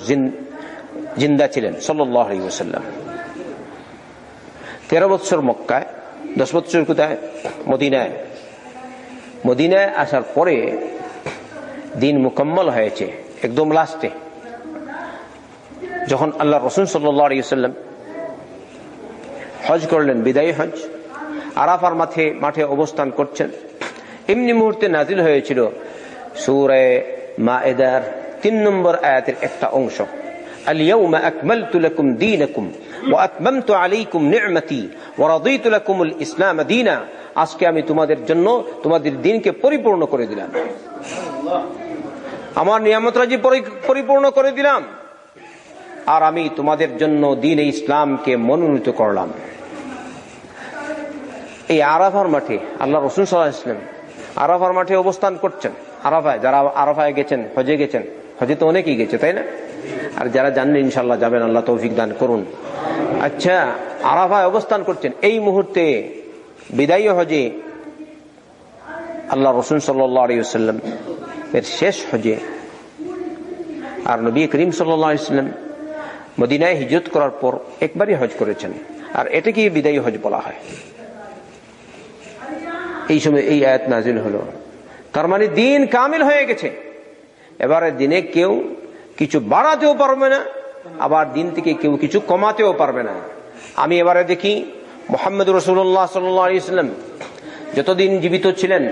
জিন্দা ছিলেন ওসাল্লাম তেরো বছর মক্কায়, দশ বছর কোথায়? মদিনায়। মদিনায় আসার পরে দিন মুকম্মল হয়েছে, একদম লাস্টে। যখন আল্লাহ রসুন সাল্লাম হজ করলেন, বিদায়ী হজ, আরাফার মাঠে মাঠে অবস্থান করছেন এমনি মুহূর্তে নাজিল হয়েছিল সুরে মা এদার তিন নম্বর আয়াতের একটা অংশ اليوم أكملت لكم دينكم وأتممت عليكم نعمتي ورضيت لكم الإسلام دينا আজকে আমি তোমাদের জন্য তোমাদের দিনকে পরিপূর্ণ করে দিলাম আমার নিয়ামত রাজি পরিপূর্ণ করে দিলাম আর আমি তোমাদের জন্য দিন ইসলামকে মনোনীত করলাম এই আরাফার মাঠে আল্লাহ রসুল সাল্লাহ ইসলাম আরাফার মাঠে অবস্থান করছেন। আরাফায়, যারা আরাফায় গেছেন, হজে গেছেন, হজে তো অনেকেই গেছে, তাই না? আর যারা জানেন ইনশাল্লাহ যাবেন, আল্লাহ তৌফিক দান করুন। আচ্ছা আরাফায় অবস্থান করছেন। এই মুহূর্তে বিদায়ী হজে আল্লাহ রসুন সাল্লাম এর শেষ হজে। আর নবী করিম সাল্লাম মদিনায় হিজরত করার পর একবারই হজ করেছেন। আর এটাকে বিদায়ী হজ বলা হয়। এই সময় এই আয়াত নাজিল হলো। তার মানে দিন কামিল হয়ে গেছে। এবারে দিনে কেউ কিছু বাড়াতেও পারবে না, আবার দিন থেকে কেউ কিছু কমাতেও পারবে না। আমি এবারে দেখি, মোহাম্মদ রসুল্লাহ সাল্লাম যতদিন জীবিত ছিলেন,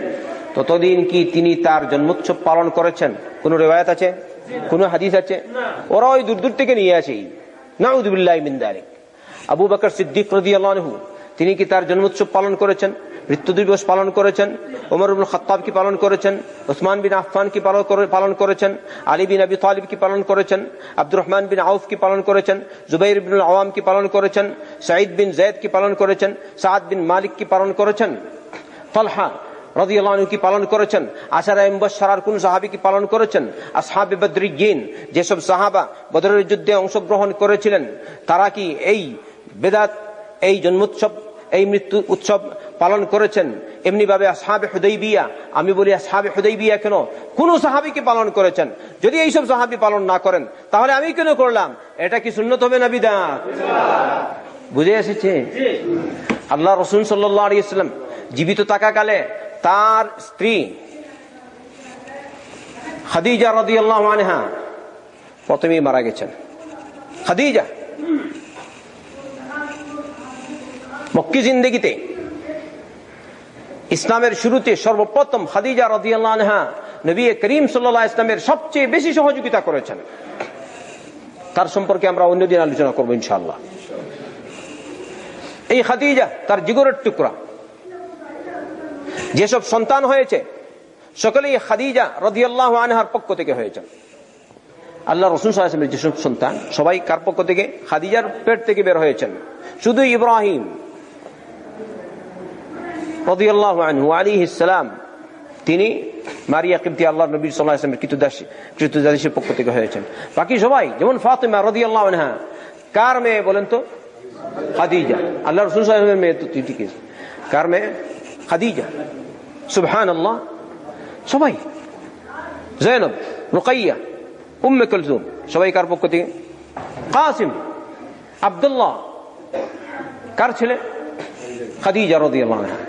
ততদিন কি তিনি তার জন্মোৎসব পালন করেছেন? কোন রেবায়ত আছে? কোন হাদিস আছে? ওরা ওই দূর দূর থেকে নিয়ে আসে। নাউদুবিল্লাহ মিন্দারিক আবু বাকর সিদ্দিক রদি তিনি কি তার জন্মোৎসব পালন করেছেন? মৃত্যু দিবস পালন করেছেন। ওমর উল খত্তাব কি পালন করেছেন? ওসমান বিন আফফান কি পালন করেছেন? আলী বিন আবি তালিব কি পালন করেছেন? আব্দুর রহমান বিন আউফ কি পালন করেছেন? জুবাইর বিন আওয়াম কি পালন করেছেন? সাইদ বিন জৈদ কি পালন করেছেন? সাদ বিন মালিক কি পালন করেছেন? তলহা রদিয়ালু কি পালন করেছেন? আশারা এম্বাসার কোন সাহাবি কি পালন করেছেন? আসহাবে বদ্রিগিন যেসব সাহাবা বদরের যুদ্ধে অংশগ্রহণ করেছিলেন, তারা কি এই বেদাত, এই জন্মোৎসব এই মৃত্যু উৎসব পালন করেছেন। এমনি ভাবে আসহাবে হুদৈবিয়া আমি বলি আসহাবে হুদৈবিয়া কেন? কোন সাহাবিকে পালন করেছেন? যদি এইসব সাহাবি পালন না করেন, তাহলে আমি কেন করলাম? এটা কি সুন্নত হবে না বিদাত? বুঝে এসেছে? আল্লাহ রসুন সাল্লাম জীবিত থাকাকালে তার স্ত্রী খাদিজা রদি আল্লাহ প্রথমেই মারা গেছেন। খাদিজা। মক্কি জিন্দগিতে ইসলামের শুরুতে সর্বপ্রথম খাদিজা রদিয়াল্লাহ আনহা নবী করিম সাল্লাহ ইসলামের সবচেয়ে বেশি সহযোগিতা করেছেন। তার সম্পর্কে আমরা অন্যদিন আলোচনা করব ইনশাল্লাহ এই খাদিজা তার জিগরের টুকরা। যেসব সন্তান হয়েছে, সকলেই খাদিজা রদিয়াল্লাহ আনহার পক্ষ থেকে হয়েছেন। আল্লাহ রসুল সাল্লামের যেসব সন্তান, সবাই কার পক্ষ থেকে? খাদিজার পেট থেকে বের হয়েছেন। শুধু ইব্রাহিম রদিয়াল্লাহ আনহু আলী তিনি মারিয়া কিমতি আল্লাহ নবী সাল্লাহ আসলামের কৃতদাসী কৃতদাসীর পক্ষ থেকে হয়েছেন। বাকি সবাই, যেমন ফাতেমা রদিয়াল্লাহ আনহা, কার মেয়ে বলেন তো? খাদিজা। আল্লাহ রসুল সাহেবের মেয়ে তো ঠিক আছে কার মেয়ে? খাদিজা। সুবহান আল্লাহ সবাই। জৈনব রুকাইয়া, উম্মে কলজুম সবাই কার পক্ষ থেকে? কাসিম, আবদুল্লাহ। কার ছেলে? খাদিজা রদিয়াল্লাহ আনহা।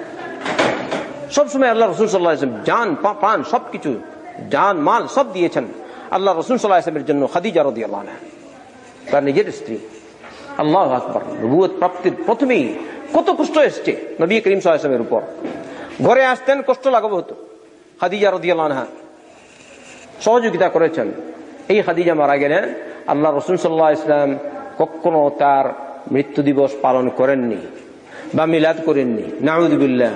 সবসময় আল্লাহ রসুল সাল্লাহ জান পান সবকিছু, জান, মাল সব দিয়েছেন। আল্লাহ রসুল সাল্লাহ আসলামের জন্য খাদিজা রদি আল্লাহ তার নিজের স্ত্রী। আল্লাহ আকবর। নবুয়ত প্রাপ্তির প্রথমেই কত কষ্ট এসছে নবী করিম সাল্লামের উপর। ঘরে আসতেন, কষ্ট লাগাবো হতো। খাদিজা রদি আল্লাহ সহযোগিতা করেছেন। এই খাদিজা মারা গেলেন। আল্লাহ রসুল সাল্লাহ ইসলাম কখনো তার মৃত্যু দিবস পালন করেননি বা মিলাদ করেননি। নাউদুবিল্লাহ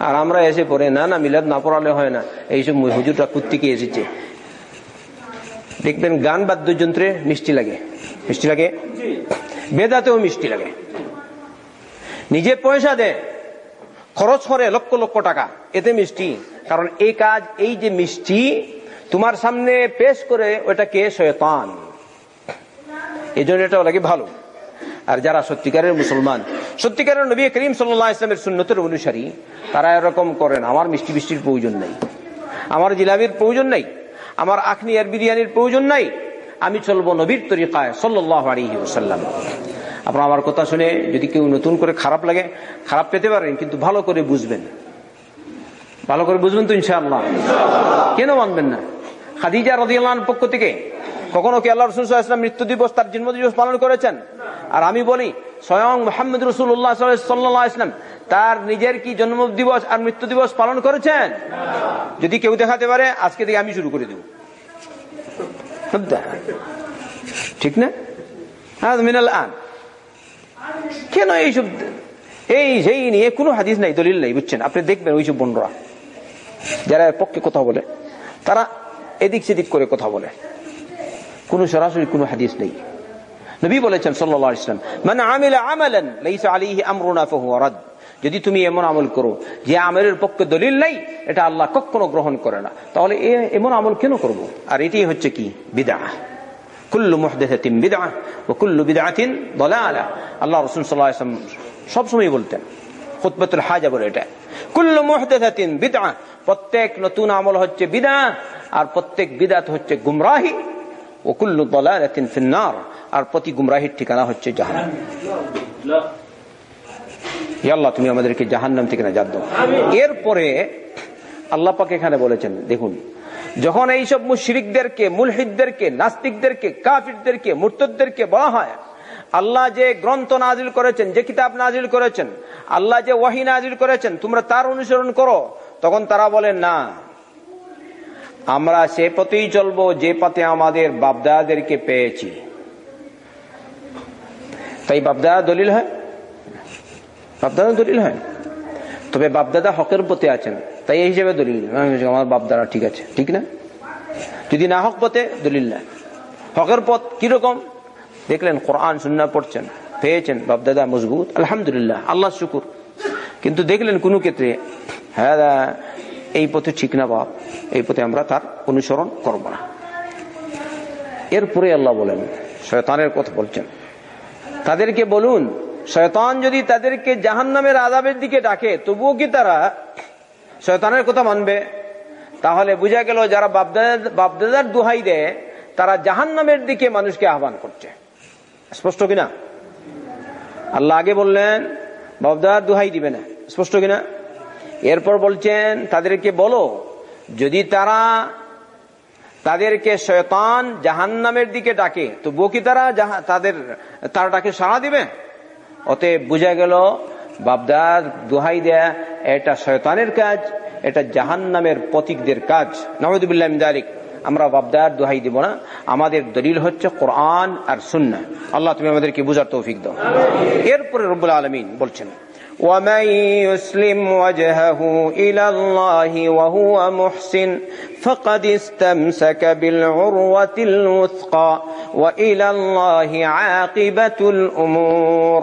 আর আমরা এসে পড়ে, না না, মিলাদ না পড়ালে হয় না। এইসব হুজুরটা কুত্তিকে এসেছে। দেখবেন গান বাদ্যযন্ত্রে মিষ্টি লাগে। মিষ্টি লাগে? বেদাতেও মিষ্টি লাগে। নিজে পয়সা দেয় খরচ করে লক্ষ লক্ষ টাকা, এতে মিষ্টি। কারণ এই কাজ, এই যে মিষ্টি, তোমার সামনে পেশ করে ওটাকে শয়তান। এই জন্য এটা লাগে ভালো। আর যারা সত্যিকারের মুসলমান সত্যিকারের নবী করিম সাল্লাহ ইসলামের সুন্নতের অনুসারী, তারা এরকম করেন, আমার মিষ্টি মিষ্টির প্রয়োজন নেই, আমার জিলাবির প্রয়োজন নেই, আমার আখনি আর বিরিয়ানির প্রয়োজন নাই, আমি চলবো নবীর তরিকায় সাল্লাহ আলী ওসাল্লাম আপনার আমার কথা শুনে যদি কেউ নতুন করে খারাপ লাগে, খারাপ পেতে পারেন, কিন্তু ভালো করে বুঝবেন। ভালো করে বুঝবেন তো ইনশাআল্লাহ। কেন মানবেন না? খাদিজা রদিয়াল পক্ষ থেকে কখনো কি আল্লাহ রসুল ইসলাম মৃত্যু দিবস তার জন্ম দিবস পালন করেছেন? আর আমি বলি, স্বয়ং মোহাম্মদ রসুল্লাহ সাল্লাহ ইসলাম তার নিজের কি জন্ম দিবস আর মৃত্যু দিবস পালন করেছেন? যদি কেউ দেখাতে পারে, আজকে থেকে আমি শুরু করে দেব। ঠিক না? হ্যাঁ মিনাল আন। কেন এইসব এই সেই নিয়ে কোনো হাদিস নাই, দলিল নাই, বুঝছেন? আপনি দেখবেন ওইসব বন্ধুরা, যারা পক্ষে কথা বলে, তারা এদিক সেদিক করে কথা বলে। কোন সরাসরি কোনো হাদিস নেই। নবী বলেছেন সাল্লাহ ইসলাম মানে আমিলা আমালান লাইসা আলাইহি আমরুনা যদি তুমি এমন আমল করো যে আমলের পক্ষে দলিল নাই, এটা আল্লাহ কখনো গ্রহণ করে না। তাহলে এমন আমল কেন করব? আর এটি হচ্ছে কি? বিদা কুল্লু মুহদাতিন বিদা ও কুল্লু বিদাতিন আলা আল্লাহ রসুল সাল্লাহ ইসলাম সবসময় বলতেন, খুতবাতুল হাজা বলে এটা, কুল্লু মুহদাতিন বিদা প্রত্যেক নতুন আমল হচ্ছে বিদা আর প্রত্যেক বিদাত হচ্ছে গুমরাহি। ও দলালাতিন ফিন্নার। আর প্রতি গুমরাহির ঠিকানা হচ্ছে জাহান আল্লাহ তুমি আমাদেরকে জাহান্নাম থেকে না জাদ দাও এরপরে আল্লাহ পাক এখানে বলেছেন দেখুন যখন এইসব মুশরিকদেরকে মুলহিদদেরকে নাস্তিকদেরকে কাফিরদেরকে মুর্তদেরকে বলা হয় আল্লাহ যে গ্রন্থ নাজিল করেছেন যে কিতাব নাজিল করেছেন আল্লাহ যে ওয়াহি নাজিল করেছেন তোমরা তার অনুসরণ করো তখন তারা বলেন না আমরা সে পথেই চলবো, যে পথে আমাদের বাপদাদেরকে পেয়েছি। তাই বাপদাদা দলিল হয়? বাপদাদা দলিল হয়? তবে বাপদাদা হকের পথে আছেন, তাই এই হিসেবে দলিল। আমার বাপদাদা ঠিক আছে, ঠিক না? যদি না হক পথে, দলিল না হকের পথ কীরকম? দেখলেন কোরআন সুন্না পড়ছেন, পেয়েছেন বাপদাদা মজবুত, আলহামদুলিল্লাহ, আল্লাহ শুকুর। কিন্তু দেখলেন কোনো ক্ষেত্রে হ্যাঁ এই পথে ঠিক না বাপ, এই পথে আমরা তার অনুসরণ করব না। এরপরে আল্লাহ বলেন, শয়তানের কথা বলছেন। তাদেরকে বলুন, শয়তান যদি তাদেরকে জাহান নামের আদাবের দিকে ডাকে, তবুও কি তারা শয়তানের কথা মানবে? তাহলে বুঝা গেল যারা বাপদাদার দোহাই দেয়, তারা জাহান নামের দিকে মানুষকে আহ্বান করছে। স্পষ্ট কিনা? আল্লাহ আগে বললেন, বাপদাদার দোহাই দিবে না। স্পষ্ট কিনা? এরপর বলছেন, তাদেরকে বলো, যদি তারা তাদেরকে শয়তান জাহান নামের দিকে ডাকে তো বকি তারা তাদের, তারা ডাকে সাড়া দিবে? অতএব বোঝা গেল বাবদার দোহাই দেয়া এটা শয়তানের কাজ, এটা জাহান নামের প্রতীকদের কাজ নওয়াজুবিল্লাহ আমরা বাবদার দোহাই দিব না, আমাদের দলিল হচ্ছে কোরআন আর সুন্না আল্লাহ তুমি আমাদেরকে বুঝার তৌফিক দাও। এরপরে রব্বুল আলমিন বলছেন ومن يسلم وجهه الى الله وهو محسن فقد استمسك بالعروه الوثقى والى الله عاقبه الامور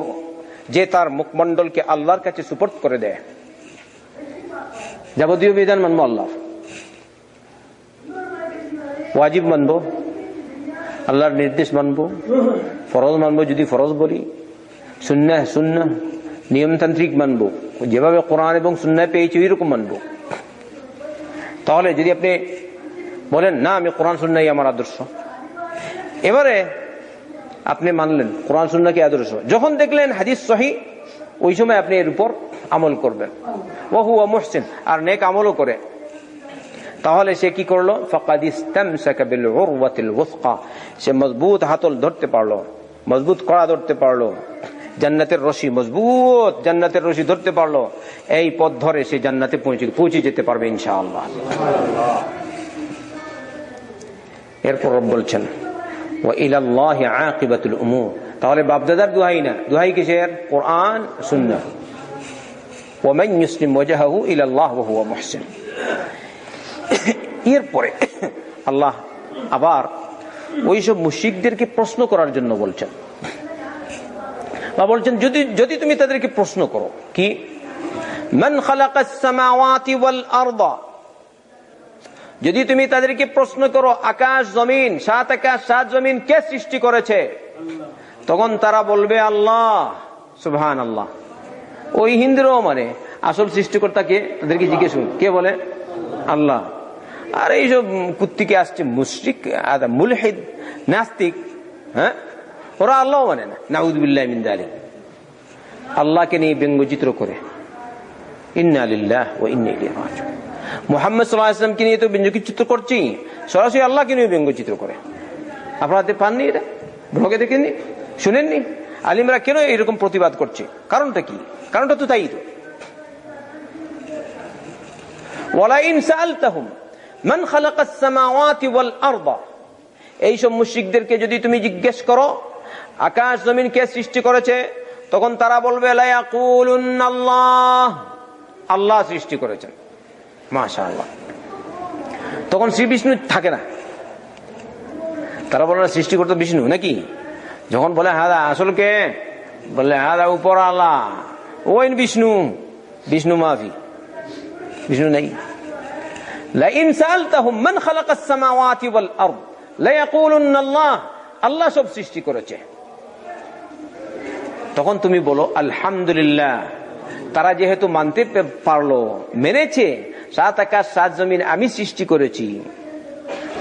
যে তার মুখমণ্ডলকে আল্লাহর কাছে সুপোর্ট করে দেয় যাবতীয় বিধান মানবো আল্লাহ ওয়াজিব মানবো আল্লাহর নির্দেশ মানবো ফরজ মানবো যদি ফরজ বলি শূন্য শূন্য নিয়মতান্ত্রিক মানবো। যেভাবে কোরআন এবং সুন্নায় পেয়েছি, ওইরকম মানবো। তাহলে যদি আপনি বলেন, না, আমি কোরআন, সুন্নাই আমার আদর্শ। এবারে আপনি মানলেন, কোরআন সুন্না কি আদর্শ? যখন দেখলেন হাদিস সহি, ওই সময় আপনি এর উপর আমল করবেন। ওহু মহসেন, আর নেক আমলও করে। তাহলে সে কি করল? সে মজবুত হাতল ধরতে পারল, মজবুত কড়া ধরতে পারল। জান্নাতের রশি মজবুত, জান্নাতের রশি ধরতে পারল। এই পথ ধরে সে জান্নাতে পৌঁছে পৌঁছে যেতে পারবে ইনশাআল্লাহ। এরপর বলছেন তাহলে দুহাই আল্লাহ আবার ওইসব মুশিকদেরকে প্রশ্ন করার জন্য বলছেন বা বলছেন, যদি যদি তুমি তাদেরকে প্রশ্ন করো, কি? যদি তুমি তাদেরকে প্রশ্ন করো, আকাশ জমিন, সাত আকাশ, সাত জমিন কে সৃষ্টি করেছে? তখন তারা বলবে, আল্লাহ সুবহান আল্লাহ ওই হিন্দুরাও মানে আসল সৃষ্টিকর্তা কে তাদেরকে জিজ্ঞেস কে বলে? আল্লাহ। আর এইসব কুত্তিকে আসছে মুশ্রিক মুলহিদ, নাস্তিক হ্যাঁ? ওরা আল্লাহ মানে না। আল্লাহকে নিয়ে ব্যঙ্গচিত্র করে। নিয়ে করে। শুনেননি? আলিমরা কেন প্রতিবাদ করছে? কারণটা কি? কারণটা তো তাই তো। এইসব মুশরিকদেরকে যদি তুমি জিজ্ঞেস করো আকাশ জমিন কে সৃষ্টি করেছে, তখন তারা বলবে আল্লাহ। আল্লাহ সৃষ্টি করেছেন। মাশা আল্লাহ তখন শ্রী বিষ্ণু থাকে না। তারা বলে সৃষ্টি করতো বিষ্ণু নাকি? যখন বলে, হাদা, আসল কে? বলে, হাদা উপর আল্লাহ ওই বিষ্ণু। বিষ্ণু মাফি। বিষ্ণু নেই। আল্লাহ সব সৃষ্টি করেছে। তখন তুমি বলো, আলহামদুলিল্লাহ। তারা যেহেতু মানতে পারল, মেনেছে সাত আকাশ সাত জমিন আমি সৃষ্টি করেছি।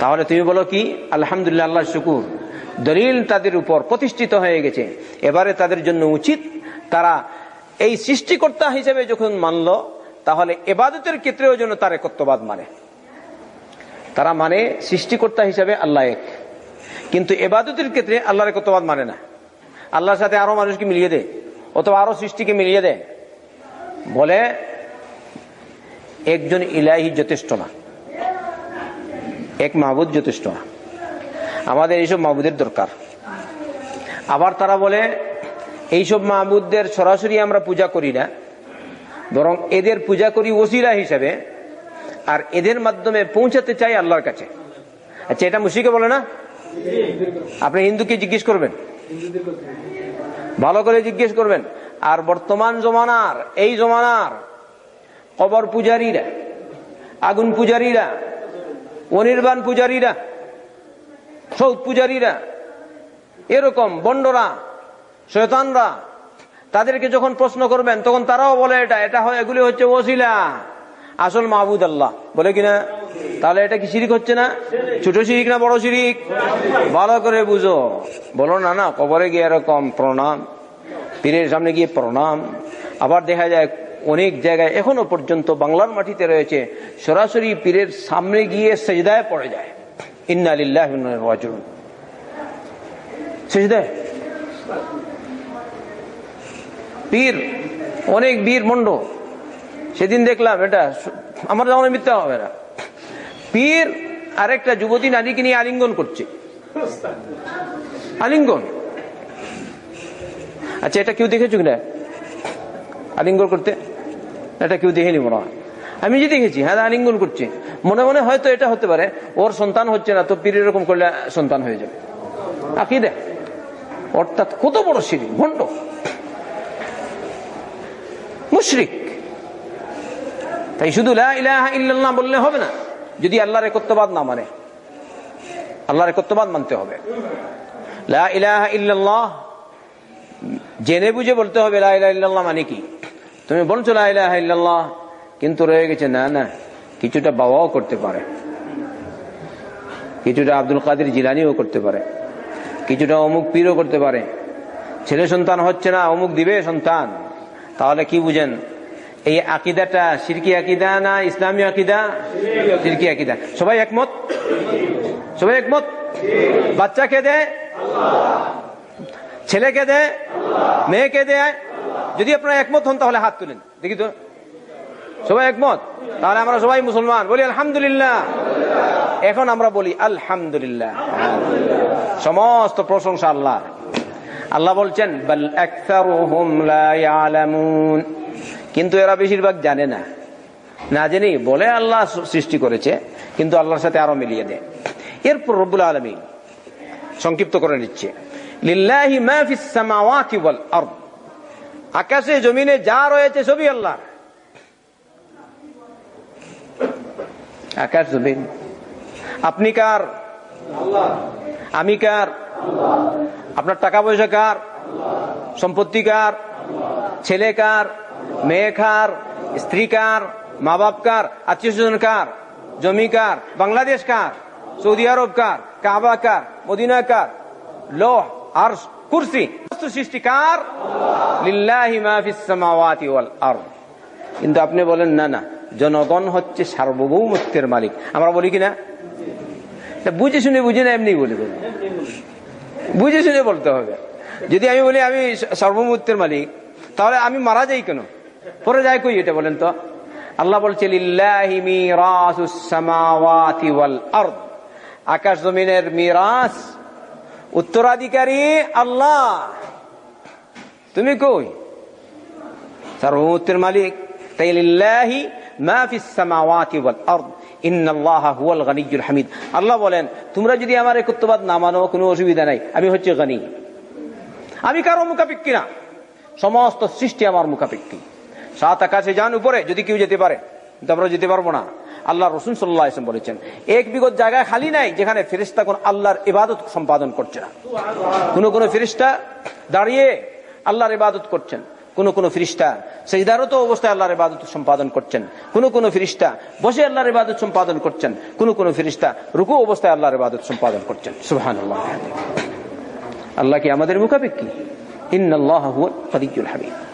তাহলে তুমি বলো কি, আলহামদুলিল্লাহ আল্লাহ শুকুর। দলিল তাদের উপর প্রতিষ্ঠিত হয়ে গেছে। এবারে তাদের জন্য উচিত তারা এই সৃষ্টিকর্তা হিসেবে যখন মানল, তাহলে এবাদতের ক্ষেত্রেও যেন তার একত্ববাদ মানে। তারা মানে সৃষ্টিকর্তা হিসাবে আল্লাহ এক। কিন্তু এবাদতের ক্ষেত্রে আল্লাহর একত্ববাদ মানে না। আল্লাহর সাথে আরও মানুষকে মিলিয়ে দে, অথবা আরও সৃষ্টিকে মিলিয়ে দে। বলে, একজন ইলাহি যথেষ্ট না। এক মাহবুদ যথেষ্ট না। আমাদের এইসব মাহবুদের দরকার। আবার তারা বলে, এইসব মাহবুদদের সরাসরি আমরা পূজা করি না, বরং এদের পূজা করি ওসিলা হিসাবে, আর এদের মাধ্যমে পৌঁছাতে চাই আল্লাহর কাছে। আচ্ছা এটা মুশিকে বলে না? আপনি হিন্দুকে জিজ্ঞেস করবেন। ভালো করে জিজ্ঞেস করবেন, আর বর্তমান জমানার, এই জমানার কবর পূজারীরা, আগুন পূজারীরা, অনির্বাণ পূজারীরা সৌদ পূজারীরা, এরকম বন্ডরা, শয়তানরা, তাদেরকে যখন প্রশ্ন করবেন, তখন তারাও বলে এটা এটা এগুলি হচ্ছে ওসিলা। আসল মাহবুদ আল্লাহ। বলে কিনা? তাহলে এটা কি শিরিক হচ্ছে না? ছোট শিরিক না বড় শিরিক? ভালো করে বুঝো। বলো না না, কবরে গিয়ে এরকম প্রণাম, পীরের সামনে গিয়ে প্রণাম। আবার দেখা যায় অনেক জায়গায় এখনও পর্যন্ত বাংলার মাটিতে রয়েছে, সরাসরি পীরের সামনে গিয়ে সেজদায় পড়ে যায়। ইন্নালিল্লাহ পীর, অনেক বীর মন্ড। সেদিন দেখলাম এটা, আমার যেমন মিথ্যা হবে না। পীর আরেকটা যুবতী নারীকে নিয়ে আলিঙ্গন করছে। আলিঙ্গন। আচ্ছা এটা কেউ দেখেছ কিনা? আলিঙ্গন করতে? এটা কেউ দেখেনি মনে হয়। আমি যে দেখেছি হ্যাঁ আলিঙ্গন করছে। মনে মনে হয়তো এটা হতে পারে, ওর সন্তান হচ্ছে না, তো পীর এরকম করলে সন্তান হয়ে যাবে। আকিদে। অর্থাৎ কত বড় সিঁড়ি, ভণ্ড। মুশরিক। তাই শুধু লা ইলাহা ইল্লাল্লাহ বললে হবে না। যদি আল্লাহর একত্ববাদ না মানে আল্লাহর একত্ববাদ মানতে হবে। লা ইলাহা ইল্লাল্লাহ, জেনে বুঝে বলতে হবে ইল্লাল্লাহ মানে কি। তুমি বলছো লা কিন্তু রয়ে গেছে না না, কিছুটা বাবাও করতে পারে। কিছুটা আব্দুল কাদের জিলানিও করতে পারে। কিছুটা অমুক পীরও করতে পারে। ছেলে সন্তান হচ্ছে না, অমুক দিবে সন্তান। তাহলে কি বুঝেন? এই আকিদাটা সিরকি আকিদা না ইসলামী আকিদা? সিরকি আকিদা। সবাই একমত? সবাই একমত? বাচ্চাকে দেয় ছেলেকে দেয় মেয়েকে দেয় যদি আপনারা একমত হন তাহলে হাত তুলেন। দেখি তো। সবাই একমত? তাহলে আমরা সবাই মুসলমান। বলি, আলহামদুলিল্লাহ। এখন আমরা বলি, আলহামদুলিল্লাহ। সমস্ত প্রশংসা আল্লাহ আল্লাহ বলছেন কিন্তু এরা বেশিরভাগ জানে না। না জেনেই বলে আল্লাহ সৃষ্টি করেছে, কিন্তু আল্লাহর সাথে আরও মিলিয়ে দেয়। এরপর রব্বুল আলমী সংক্ষিপ্ত করে নিচ্ছে। আকাশে, জমিনে যা রয়েছে সবই আল্লাহ। আকাশ, জমিন। আপনি কার? আমি কার? আপনার টাকা পয়সা কার? সম্পত্তি কার? ছেলে কার? মেয়ে কার স্ত্রী কার মা বাপ কার আত্মীয় স্বজন কার জমি কার বাংলাদেশ কার সৌদি আরব কার কাবা কার মদিনা কার লোহ আর কুরসি সৃষ্টি কার লিল্লাহি মা ফিস সামাওয়াতি ওয়াল কিন্তু আপনি বলেন, না না, জনগণ হচ্ছে সার্বভৌমত্বের মালিক। আমরা বলি কিনা? বুঝে শুনে বুঝে না এমনি বলি বুঝে শুনে বলতে হবে। যদি আমি বলি, আমি সার্বভৌমত্বের মালিক, তাহলে আমি মারা যাই কেন? পরে যাই কই এটা বলেন তো? আল্লাহ বলছে আকাশ জমিনের মিরাস, উত্তরাধিকারী আল্লাহ। তুমি কই? সর্বমূর্তের মালিক। তাই হামিদ। আল্লাহ বলেন, তোমরা যদি আমার কোনো অসুবিধা নাই। আমি হচ্ছে গানি। আমি কারও না। সমস্ত সৃষ্টি আমার মুখাপেক্ষি। সাত আকাশে যান উপরে, যদি কেউ যেতে পারে। আমরা যেতে পারব না। আল্লাহ রসুন সাল্লাহ বলেছেন, এক বিগত জায়গায় খালি নাই, যেখানে ফেরিস্তা কোন আল্লাহর ইবাদত সম্পাদন করছে না। কোন কোন ফেরিস্তা দাঁড়িয়ে আল্লাহর ইবাদত করছেন। কোন কোন ফিরিস্তা সেজদারত অবস্থায় আল্লাহর ইবাদত সম্পাদন করছেন। কোন কোন ফিরিস্তা বসে আল্লাহর ইবাদত সম্পাদন করছেন। কোন কোন ফিরিস্তা রুকু অবস্থায় আল্লাহর ইবাদত সম্পাদন করছেন। সুবহান আল্লাহ কি আমাদের মুখাপেক্ষি? হাবিব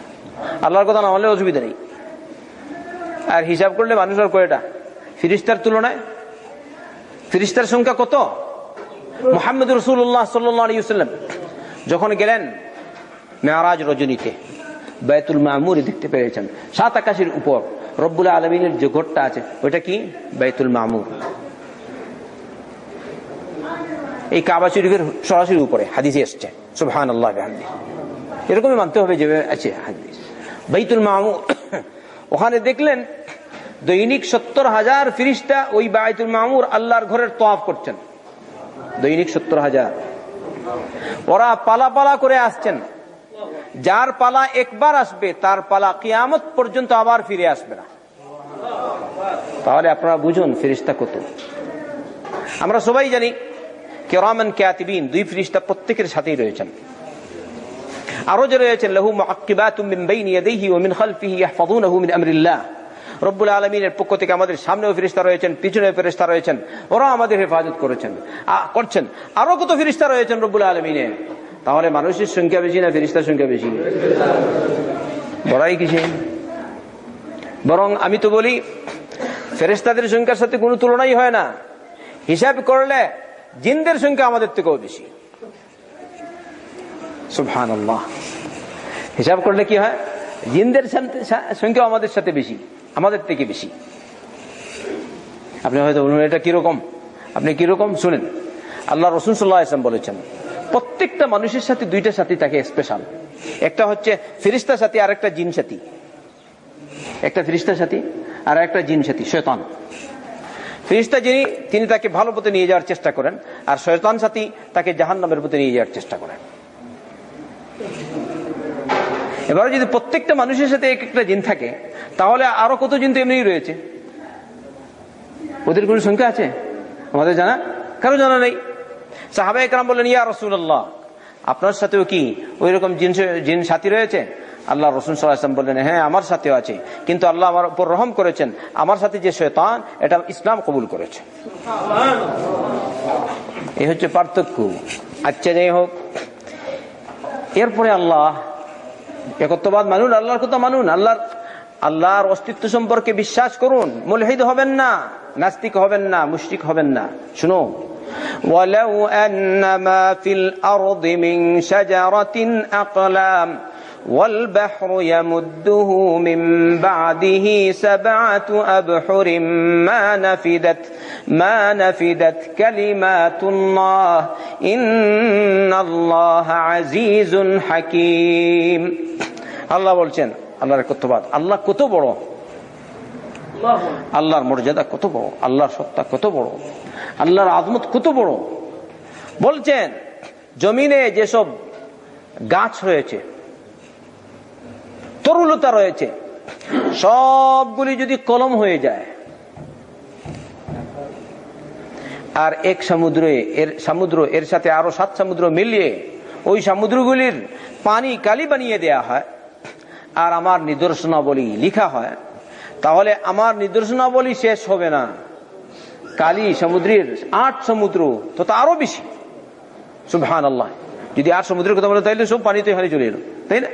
আল্লাহর কথা না হলে অসুবিধা নেই। আর হিসাব করলে মানুষ আর কয়টা? ফিরিস্তার তুলনায়? ফিরিস্তার সংখ্যা কত? মোহাম্মদ রসুল্লাহ সাল্লাম যখন গেলেন মেয়ারাজ রজনীতে বেতুল মামুর দেখতে পেরেছেন সাত আকাশের উপর রব্বুল আলমিনের যে ঘরটা আছে, ওইটা কি? বেতুল মামুর। এই কাবা শরীফের সরাসরি উপরে, হাদিসে এসছে। সুবহান আল্লাহ এরকমই মানতে হবে যে আছে হাদিস। বেতুল মামুর ওখানে দেখলেন দৈনিক সত্তর হাজার ফিরিস্তা ওই বাইতুল মামুর আল্লাহর ঘরের তোয়াফ করছেন। দৈনিক সত্তর হাজার। ওরা পালা পালা করে আসছেন। যার পালা একবার আসবে, তার পালা কিয়ামত পর্যন্ত আবার ফিরে আসবে না। তাহলে আপনারা বুঝুন ফিরিস্তা কত। আমরা সবাই জানি কেরামান ক্যাতিবিন, দুই ফিরিস্তা প্রত্যেকের সাথেই রয়েছেন। আরও যে রয়েছেন, লাহু আমরিল্লাহ। রব্বুল আলমিনের পক্ষ থেকে আমাদের সামনেও ফিরিস্তা রয়েছেন পিছনে ফেরিস্তা রয়েছেন, ওরা আমাদের হেফাজত করেছেন করছেন। আরও কত ফিরিস্তা রয়েছেন রব্বুল আলমিনে? তাহলে মানুষের সংখ্যা বেশি না ফেরিস্তার সংখ্যা বেশি? বড়াই কিসে বরং আমি তো বলি ফেরিস্তাদের সংখ্যার সাথে কোনো তুলনাই হয় না। হিসাব করলে জিনদের সংখ্যা আমাদের থেকেও বেশি। সুবহান হিসাব করলে কি হয়? জিনদের সংখ্যা আমাদের সাথে বেশি, আমাদের থেকে বেশি। আপনি হয়তো এটা কীরকম? আপনি কীরকম? শুনেন। আল্লাহ রসুন সাল্লাহ ইসলাম বলেছেন, প্রত্যেকটা মানুষের সাথে দুইটা সাথী থাকে স্পেশাল একটা হচ্ছে ফিরিস্তা সাথী আর একটা জিন সাথী। একটা ফিরিস্তা সাথী, আর একটা জিন সাথী, শয়তান। ফিরিস্তা যিনি, তিনি তাকে ভালো পথে নিয়ে যাওয়ার চেষ্টা করেন, আর শয়তান সাথী তাকে জাহান নামের পথে নিয়ে যাওয়ার চেষ্টা করেন। এবারে যদি প্রত্যেকটা মানুষের সাথে এক একটা জিন থাকে তাহলে আরও কত জিন তো এমনি রয়েছে? ওদের কোন সংখ্যা আছে? আমাদের জানা? কারও জানা নেই? সাহাবা একরাম বললেন ইয়া রসুল্লাহ আপনার সাথেও কি ওই রকম জিন জিন সাথী রয়েছে? আল্লাহ রসুন সাল্লাম বললেন হ্যাঁ আমার সাথেও আছে। কিন্তু আল্লাহ আমার উপর রহম করেছেন। আমার সাথে যে শৈতান এটা ইসলাম কবুল করেছে। এই হচ্ছে পার্থক্য। আচ্ছা যাই হোক। এরপরে আল্লাহ একত্ববাদ মানুন আল্লাহর কথা মানুন আল্লাহর আল্লাহর অস্তিত্ব সম্পর্কে বিশ্বাস করুন মুলহিদ হবেন না নাস্তিক হবেন না মুশরিক হবেন না শুনো ولو أن ما في الأرض من شجرة أقلام والبحر يمده من بعده سبعة أبحر ما نفدت ما نفدت كلمات الله إن الله عزيز حكيم الله বলছেন আল্লাহর কতবাদ আল্লাহ কত বড় আল্লাহর মর্যাদা কত বড় আল্লাহর সত্তা কত বড় আল্লাহর আজমত কত বড় বলছেন জমিনে যেসব গাছ রয়েছে তরুলতা রয়েছে। সবগুলি যদি কলম হয়ে যায়, আর এক সমুদ্রে এর সমুদ্র, এর সাথে আরও সাত সমুদ্র মিলিয়ে ওই সমুদ্রগুলির পানি কালি বানিয়ে দেয়া হয়, আর আমার নিদর্শনাবলী লিখা হয়, তাহলে আমার নিদর্শনাবলী শেষ হবে না। কালি সমুদ্রের আট সমুদ্র, তো তা আরও বেশি। সুবহান আল্লাহ যদি আট সমুদ্রের কথা বলে, তাইলে সব পানিতে এখানে চলে এলো, তাই না?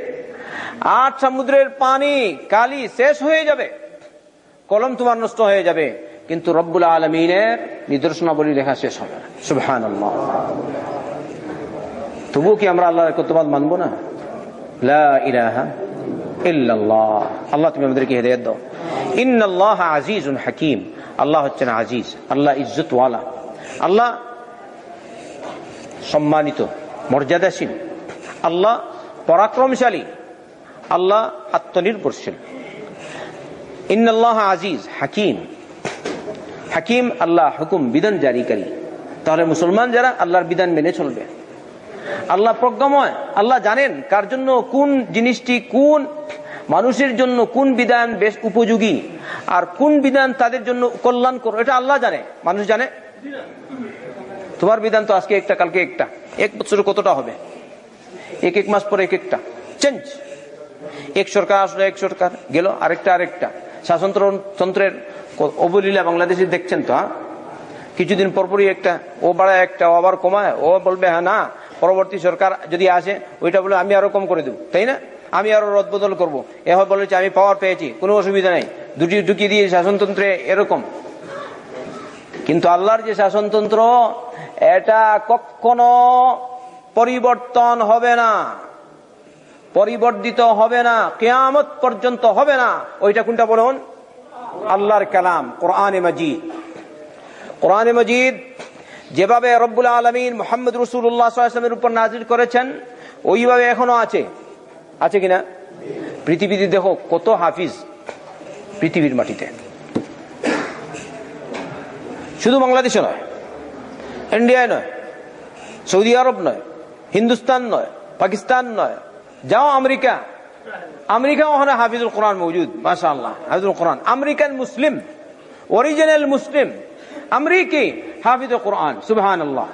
আট সমুদ্রের পানি কালি শেষ হয়ে যাবে। কলম তোমার নষ্ট হয়ে যাবে। কিন্তু রব্বুল আলমিনের নিদর্শনাবলী লেখা শেষ হবে না। সুবহান আল্লাহ তবুও কি আমরা আল্লাহর কতবাদ মানবো না? আল্লাহ, তুমি আমাদেরকে হেদায়ত দাও। ইন্নাল্লাহ আজিজুন হাকিম। আল্লাহ হচ্ছেন আজিজ। আল্লাহ ইজ্জতওয়ালা। আল্লাহ সম্মানিত, মর্যাদাশীল। আল্লাহ পরাক্রমশালী। আল্লাহ আত্মনির্ভরশীল। ইন্নাল্লাহ আজিজ, হাকিম। হাকিম আল্লাহ হুকুম, বিধান জারিকারী। তাহলে মুসলমান যারা, আল্লাহর বিধান মেনে চলবে। আল্লাহ প্রজ্ঞাময়, আল্লাহ জানেন কার জন্য কোন জিনিসটি, কোন মানুষের জন্য কোন বিধান বেশ উপযোগী, আর কোন বিধান তাদের জন্য কল্যাণ করো এটা আল্লাহ জানে। মানুষ জানে? তোমার বিধান তো আজকে একটা, কালকে একটা। এক বছর কতটা হবে? এক এক মাস পরে এক একটা। চেঞ্জ এক সরকার আসলো, এক সরকার গেল, আরেকটা আরেকটা। শাসনতন্ত্রের অবলীলা বাংলাদেশে দেখছেন তো হ্যাঁ? কিছুদিন পরপরই একটা, ও বাড়ায় একটা, ও আবার কমায়, ও বলবে হ্যাঁ না, পরবর্তী সরকার যদি আসে, ওইটা বলে আমি আরও কম করে দেবো। তাই না? আমি আরও রদবদল করব। এভাবে বলেছে, আমি পাওয়ার পেয়েছি, কোনো অসুবিধা নেই। দুটি ঢুকিয়ে দিয়ে শাসনতন্ত্রে এরকম। কিন্তু আল্লাহর যে শাসনতন্ত্র, এটা কখনো পরিবর্তন হবে না। পরিবর্তিত হবে না, কেয়ামত পর্যন্ত হবে না। ওইটা কোনটা বলুন? আল্লাহর কালাম, কোরআনে মজিদ। কোরআনে মজিদ, যেভাবে রব্বুল আলমিন মোহাম্মদ রসুল্লাহামের উপর নাজির করেছেন, ওইভাবে এখনও আছে। আছে কিনা? পৃথিবীতে দেখো, কত হাফিজ পৃথিবীর মাটিতে। শুধু বাংলাদেশে নয়, ইন্ডিয়ায় নয়, সৌদি আরব নয়, হিন্দুস্তান নয়, পাকিস্তান নয় যাও আমেরিকা আমেরিকা ওখানে হাফিজুল কোরআন মৌজুদ মাসা আল্লাহ হাফিজুল কোরআন আমেরিকান মুসলিম অরিজিনাল মুসলিম আমেরিকি হাফিজুল কোরআন সুবহান আল্লাহ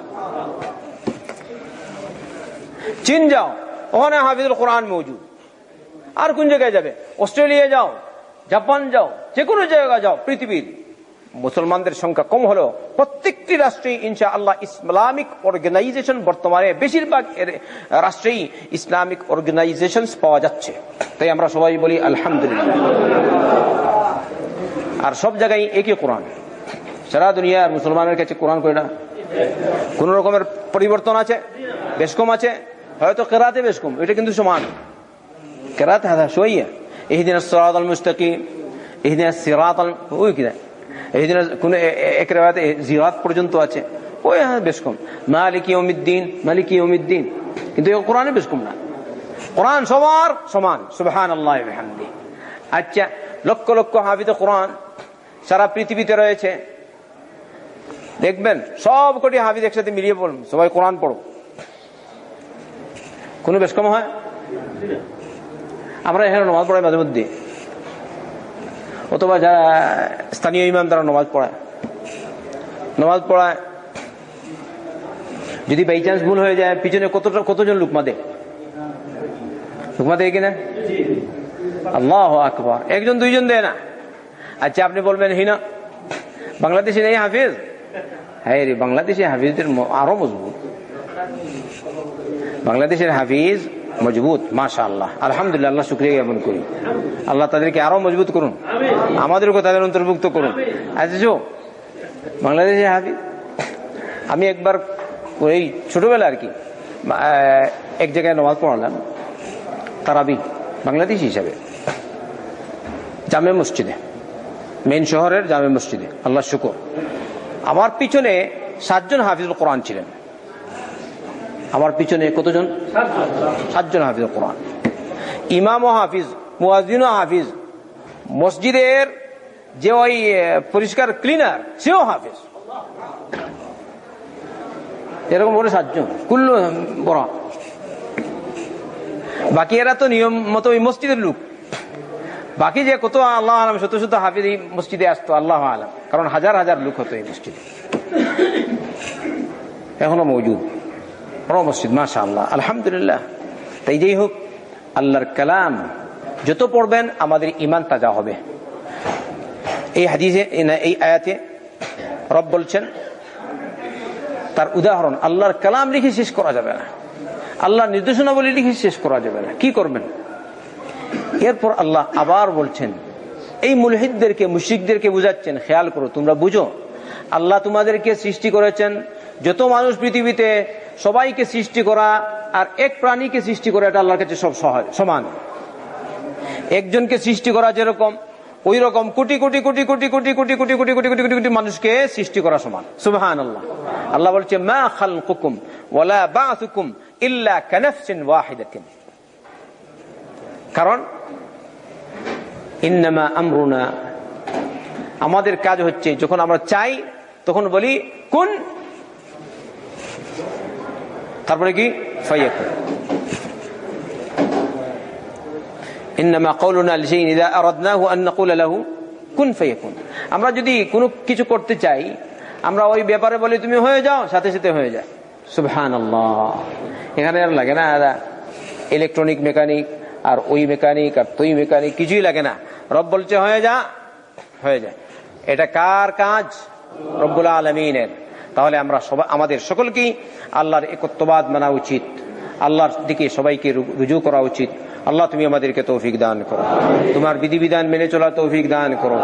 চীন যাও ওখানে হাফিজুল কোরআন মৌজুদ আর কোন জায়গায় যাবে অস্ট্রেলিয়া যাও জাপান যাও যে কোনো জায়গায় যাও পৃথিবীর মুসলমানদের সংখ্যা কম হলেও প্রত্যেকটি রাষ্ট্রে ইনশা আল্লাহ ইসলামিক অর্গানাইজেশন বর্তমানে বেশিরভাগ রাষ্ট্রেই ইসলামিক অর্গানাইজেশন পাওয়া যাচ্ছে। তাই আমরা সবাই বলি আলহামদুলিল্লাহ। আর সব জায়গায় একই কোরআন। সারা দুনিয়ার মুসলমানের কাছে কোরআন কই না? কোন রকমের পরিবর্তন আছে? বেশ কম আছে? হয়তো কেরাতে বেশ কম। এটা কিন্তু সমান। কেরাতে হাদা সইয়া। এহিদিন সিরাত আল মুস্তাকিম এহিদিন সিরাত আল এহিদিন কোন জিরাত পর্যন্ত আছে। হ্যাঁ বেশ কম। কিন্তু কোরআনে বেশ কম না। কোরআন সবার সমান। আল্লাহ আচ্ছা লক্ষ লক্ষ কোরআন সারা পৃথিবীতে রয়েছে। দেখবেন, সব কটি হাফিজ একসাথে মিলিয়ে পড়ুন। সবাই কোরআন পড়ো। কোনো বেশ কম হয়? আমরা এখানে নমাজ পড়াই মাঝে মধ্যে। অথবা যারা স্থানীয় ইমাম তারা নমাজ পড়ায়। নমাজ পড়ায়, যদি বাই চান্স ভুল হয়ে যায়, পিছনে কতটা, কতজন লুকমা দেয় লুকমা দেয় কিনা আল্লাহ আকবর। একজন, দুইজন দেয় না। আচ্ছা আপনি বলবেন, হিনা, বাংলাদেশে নেই হাফিজ? হ্যাঁ রে, বাংলাদেশে হাফিজদের আরও মজবুত। বাংলাদেশের হাফিজ মজবুত মাশা আল্লাহ আলহামদুলিল্লাহ, আল্লাহ শুক্রিয়া জ্ঞাপন করি। আল্লাহ তাদেরকে আরও মজবুত করুন। আমাদেরকে তাদের অন্তর্ভুক্ত করুন। আচ্ছা বাংলাদেশের হাফিজ আমি একবার ওই ছোটবেলা আর কি এক জায়গায় নমাজ পড়ালাম, তারাবি, বাংলাদেশ হিসাবে। জামে মসজিদে মেন শহরের জামে মসজিদে, আল্লাহ শুকর। আমার পিছনে সাতজন হাফিজুল কোরআন ছিলেন। আমার পিছনে কতজন? সাতজন হাফিজ কোরআন। ইমাম হাফিজ মুয়াজিন হাফিজ, মসজিদের যে ওই পরিষ্কার ক্লিনার, সেও হাফিজ। এরকম বলে সাতজন। কুল্লু বড়। বাকি এরা তো নিয়ম মতো ওই মসজিদের লোক। বাকি যে কত আল্লাহ আলম, শত শত হাফিজ এই মসজিদে আসতো, আল্লাহ আলম। কারণ হাজার হাজার লোক হতো এই মসজিদে। এখনও মৌজুদ। বড় মসজিদ মাশা আল্লাহ আলহামদুলিল্লাহ। তাই যেই হোক আল্লাহর কালাম, যত পড়বেন, আমাদের ইমান তাজা হবে। এই হাদিসে, এই আয়াতে রব বলছেন, তার উদাহরণ, আল্লাহর কালাম লিখে শেষ করা যাবে না। আল্লাহর নির্দেশনা বলে লিখে শেষ করা যাবে না। কি করবেন? এরপর আল্লাহ আবার বলছেন, এই মুলহিদদেরকে মুশিকদেরকে বুঝাচ্ছেন, খেয়াল করো, তোমরা বুঝো, আল্লাহ তোমাদেরকে সৃষ্টি করেছেন যত মানুষ পৃথিবীতে সবাইকে সৃষ্টি করা আর এক প্রাণীকে সৃষ্টি করা এটা আল্লাহর কাছে সব সমান একজনকে সৃষ্টি করা যেরকম ওই রকম কোটি কোটি কোটি কোটি কোটি কোটি কোটি কোটি কোটি কোটি কোটি কোটি মানুষকে সৃষ্টি করা সমান সুবহান আল্লাহ আল্লাহ বলছে মা খালকুকুম ওয়ালা বাসুকুম ইল্লা কানাফসিন ওয়াহিদাতিন কারণ ইন্নামা আমরুনা আমাদের কাজ হচ্ছে যখন আমরা চাই তখন বলি কোন তারপরে কি? ফাইয়াকুন ইন্নামা কাউলুনা লিশাইইন ইযা আরাদনাহু আন নাকুলা আমরা যদি কোনো কিছু করতে চাই, আমরা ওই ব্যাপারে বলি, তুমি হয়ে যাও, সাথে সাথে হয়ে যায় সুবহানাল্লাহ। এখানে আর লাগে না ইলেকট্রনিক মেকানিক, আর ওই মেকানিক, আর তুই মেকানিক, কিছুই লাগে না। রব বলছে, হয়ে যা, হয়ে যায় এটা কার কাজ? রব্বুল আলমিনের। তাহলে আমরা সবাই আমাদের সকলকেই আল্লাহর একত্ববাদ মানা উচিত। আল্লাহর দিকে সবাইকে রুজু করা উচিত। আল্লাহ তুমি আমাদেরকে তৌফিক দান করো। তোমার বিধিবিধান মেনে চলার তৌফিক দান করো।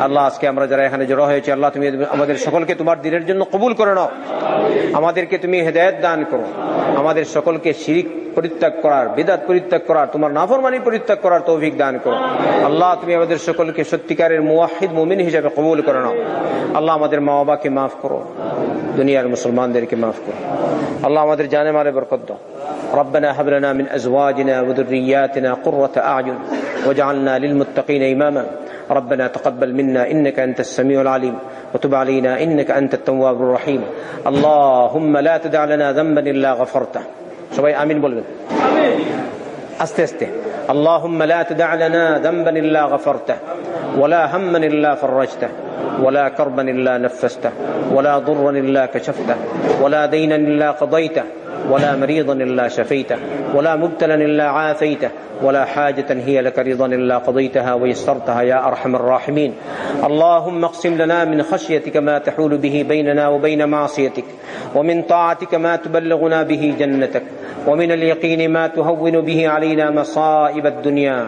আল্লাহ আজকে আমরা যারা এখানে জড়ো হয়েছে, আল্লাহ তুমি আমাদের সকলকে তোমার দিনের জন্য কবুল করে নাও। আমাদেরকে তুমি হেদায়ত দান করো আমাদের সকলকে শিরিক পরিত্যাগ করার বেদাত পরিত্যাগ করার তোমার নাফরমানি পরিত্যাগ করার তৌফিক দান করো আল্লাহ তুমি আমাদের সকলকে সত্যিকারের মুওয়াহিদ মুমিন হিসেবে কবুল করে নাও আল্লাহ আমাদের মা বাবাকে মাফ করো দুনিয়ার মুসলমানদেরকে মাফ করো আল্লাহ আমাদের জানে মারে বরকত দাও ربنا هب لنا من ازواجنا وذرياتنا قرة اعين واجعلنا للمتقين اماما ربنا تقبل منا انك انت السميع العليم وتب علينا انك انت التواب الرحيم اللهم لا تدع لنا ذنبا الا غفرته সবাই আমিন বলবেন আস্তে আস্তে اللهم لا تدع لنا ذنبا الا غفرته ولا هما الا فرجته ولا كربا الا نفسته ولا ضرا الا كشفته ولا دينا الا قضيته ولا مريضا إلا شفيته ولا مبتلا إلا عافيته ولا حاجة هي لك رضا إلا قضيتها ويسرتها يا أرحم الراحمين. اللهم اقسم لنا من خشيتك ما تحول به بيننا وبين معصيتك ومن طاعتك ما تبلغنا به جنتك ومن اليقين ما تهون به علينا مصائب الدنيا.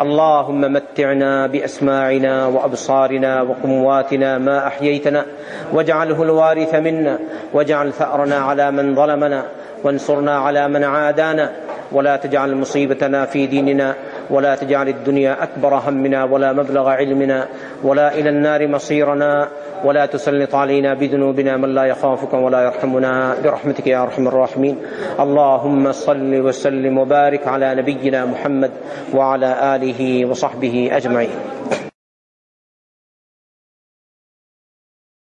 اللهم متعنا بأسماعنا وأبصارنا وقواتنا ما أحييتنا واجعله الوارث منا واجعل ثأرنا على من ظلمنا وانصرنا على من عادانا ولا تجعل مصيبتنا في ديننا ولا تجعل الدنيا أكبر همنا ولا مبلغ علمنا ولا إلى النار مصيرنا ولا تسلط علينا بذنوبنا من لا يخافك ولا يرحمنا. برحمتك يا أرحم الراحمين. اللهم صل وسلم وبارك على نبينا محمد وعلى آله وصحبه أجمعين.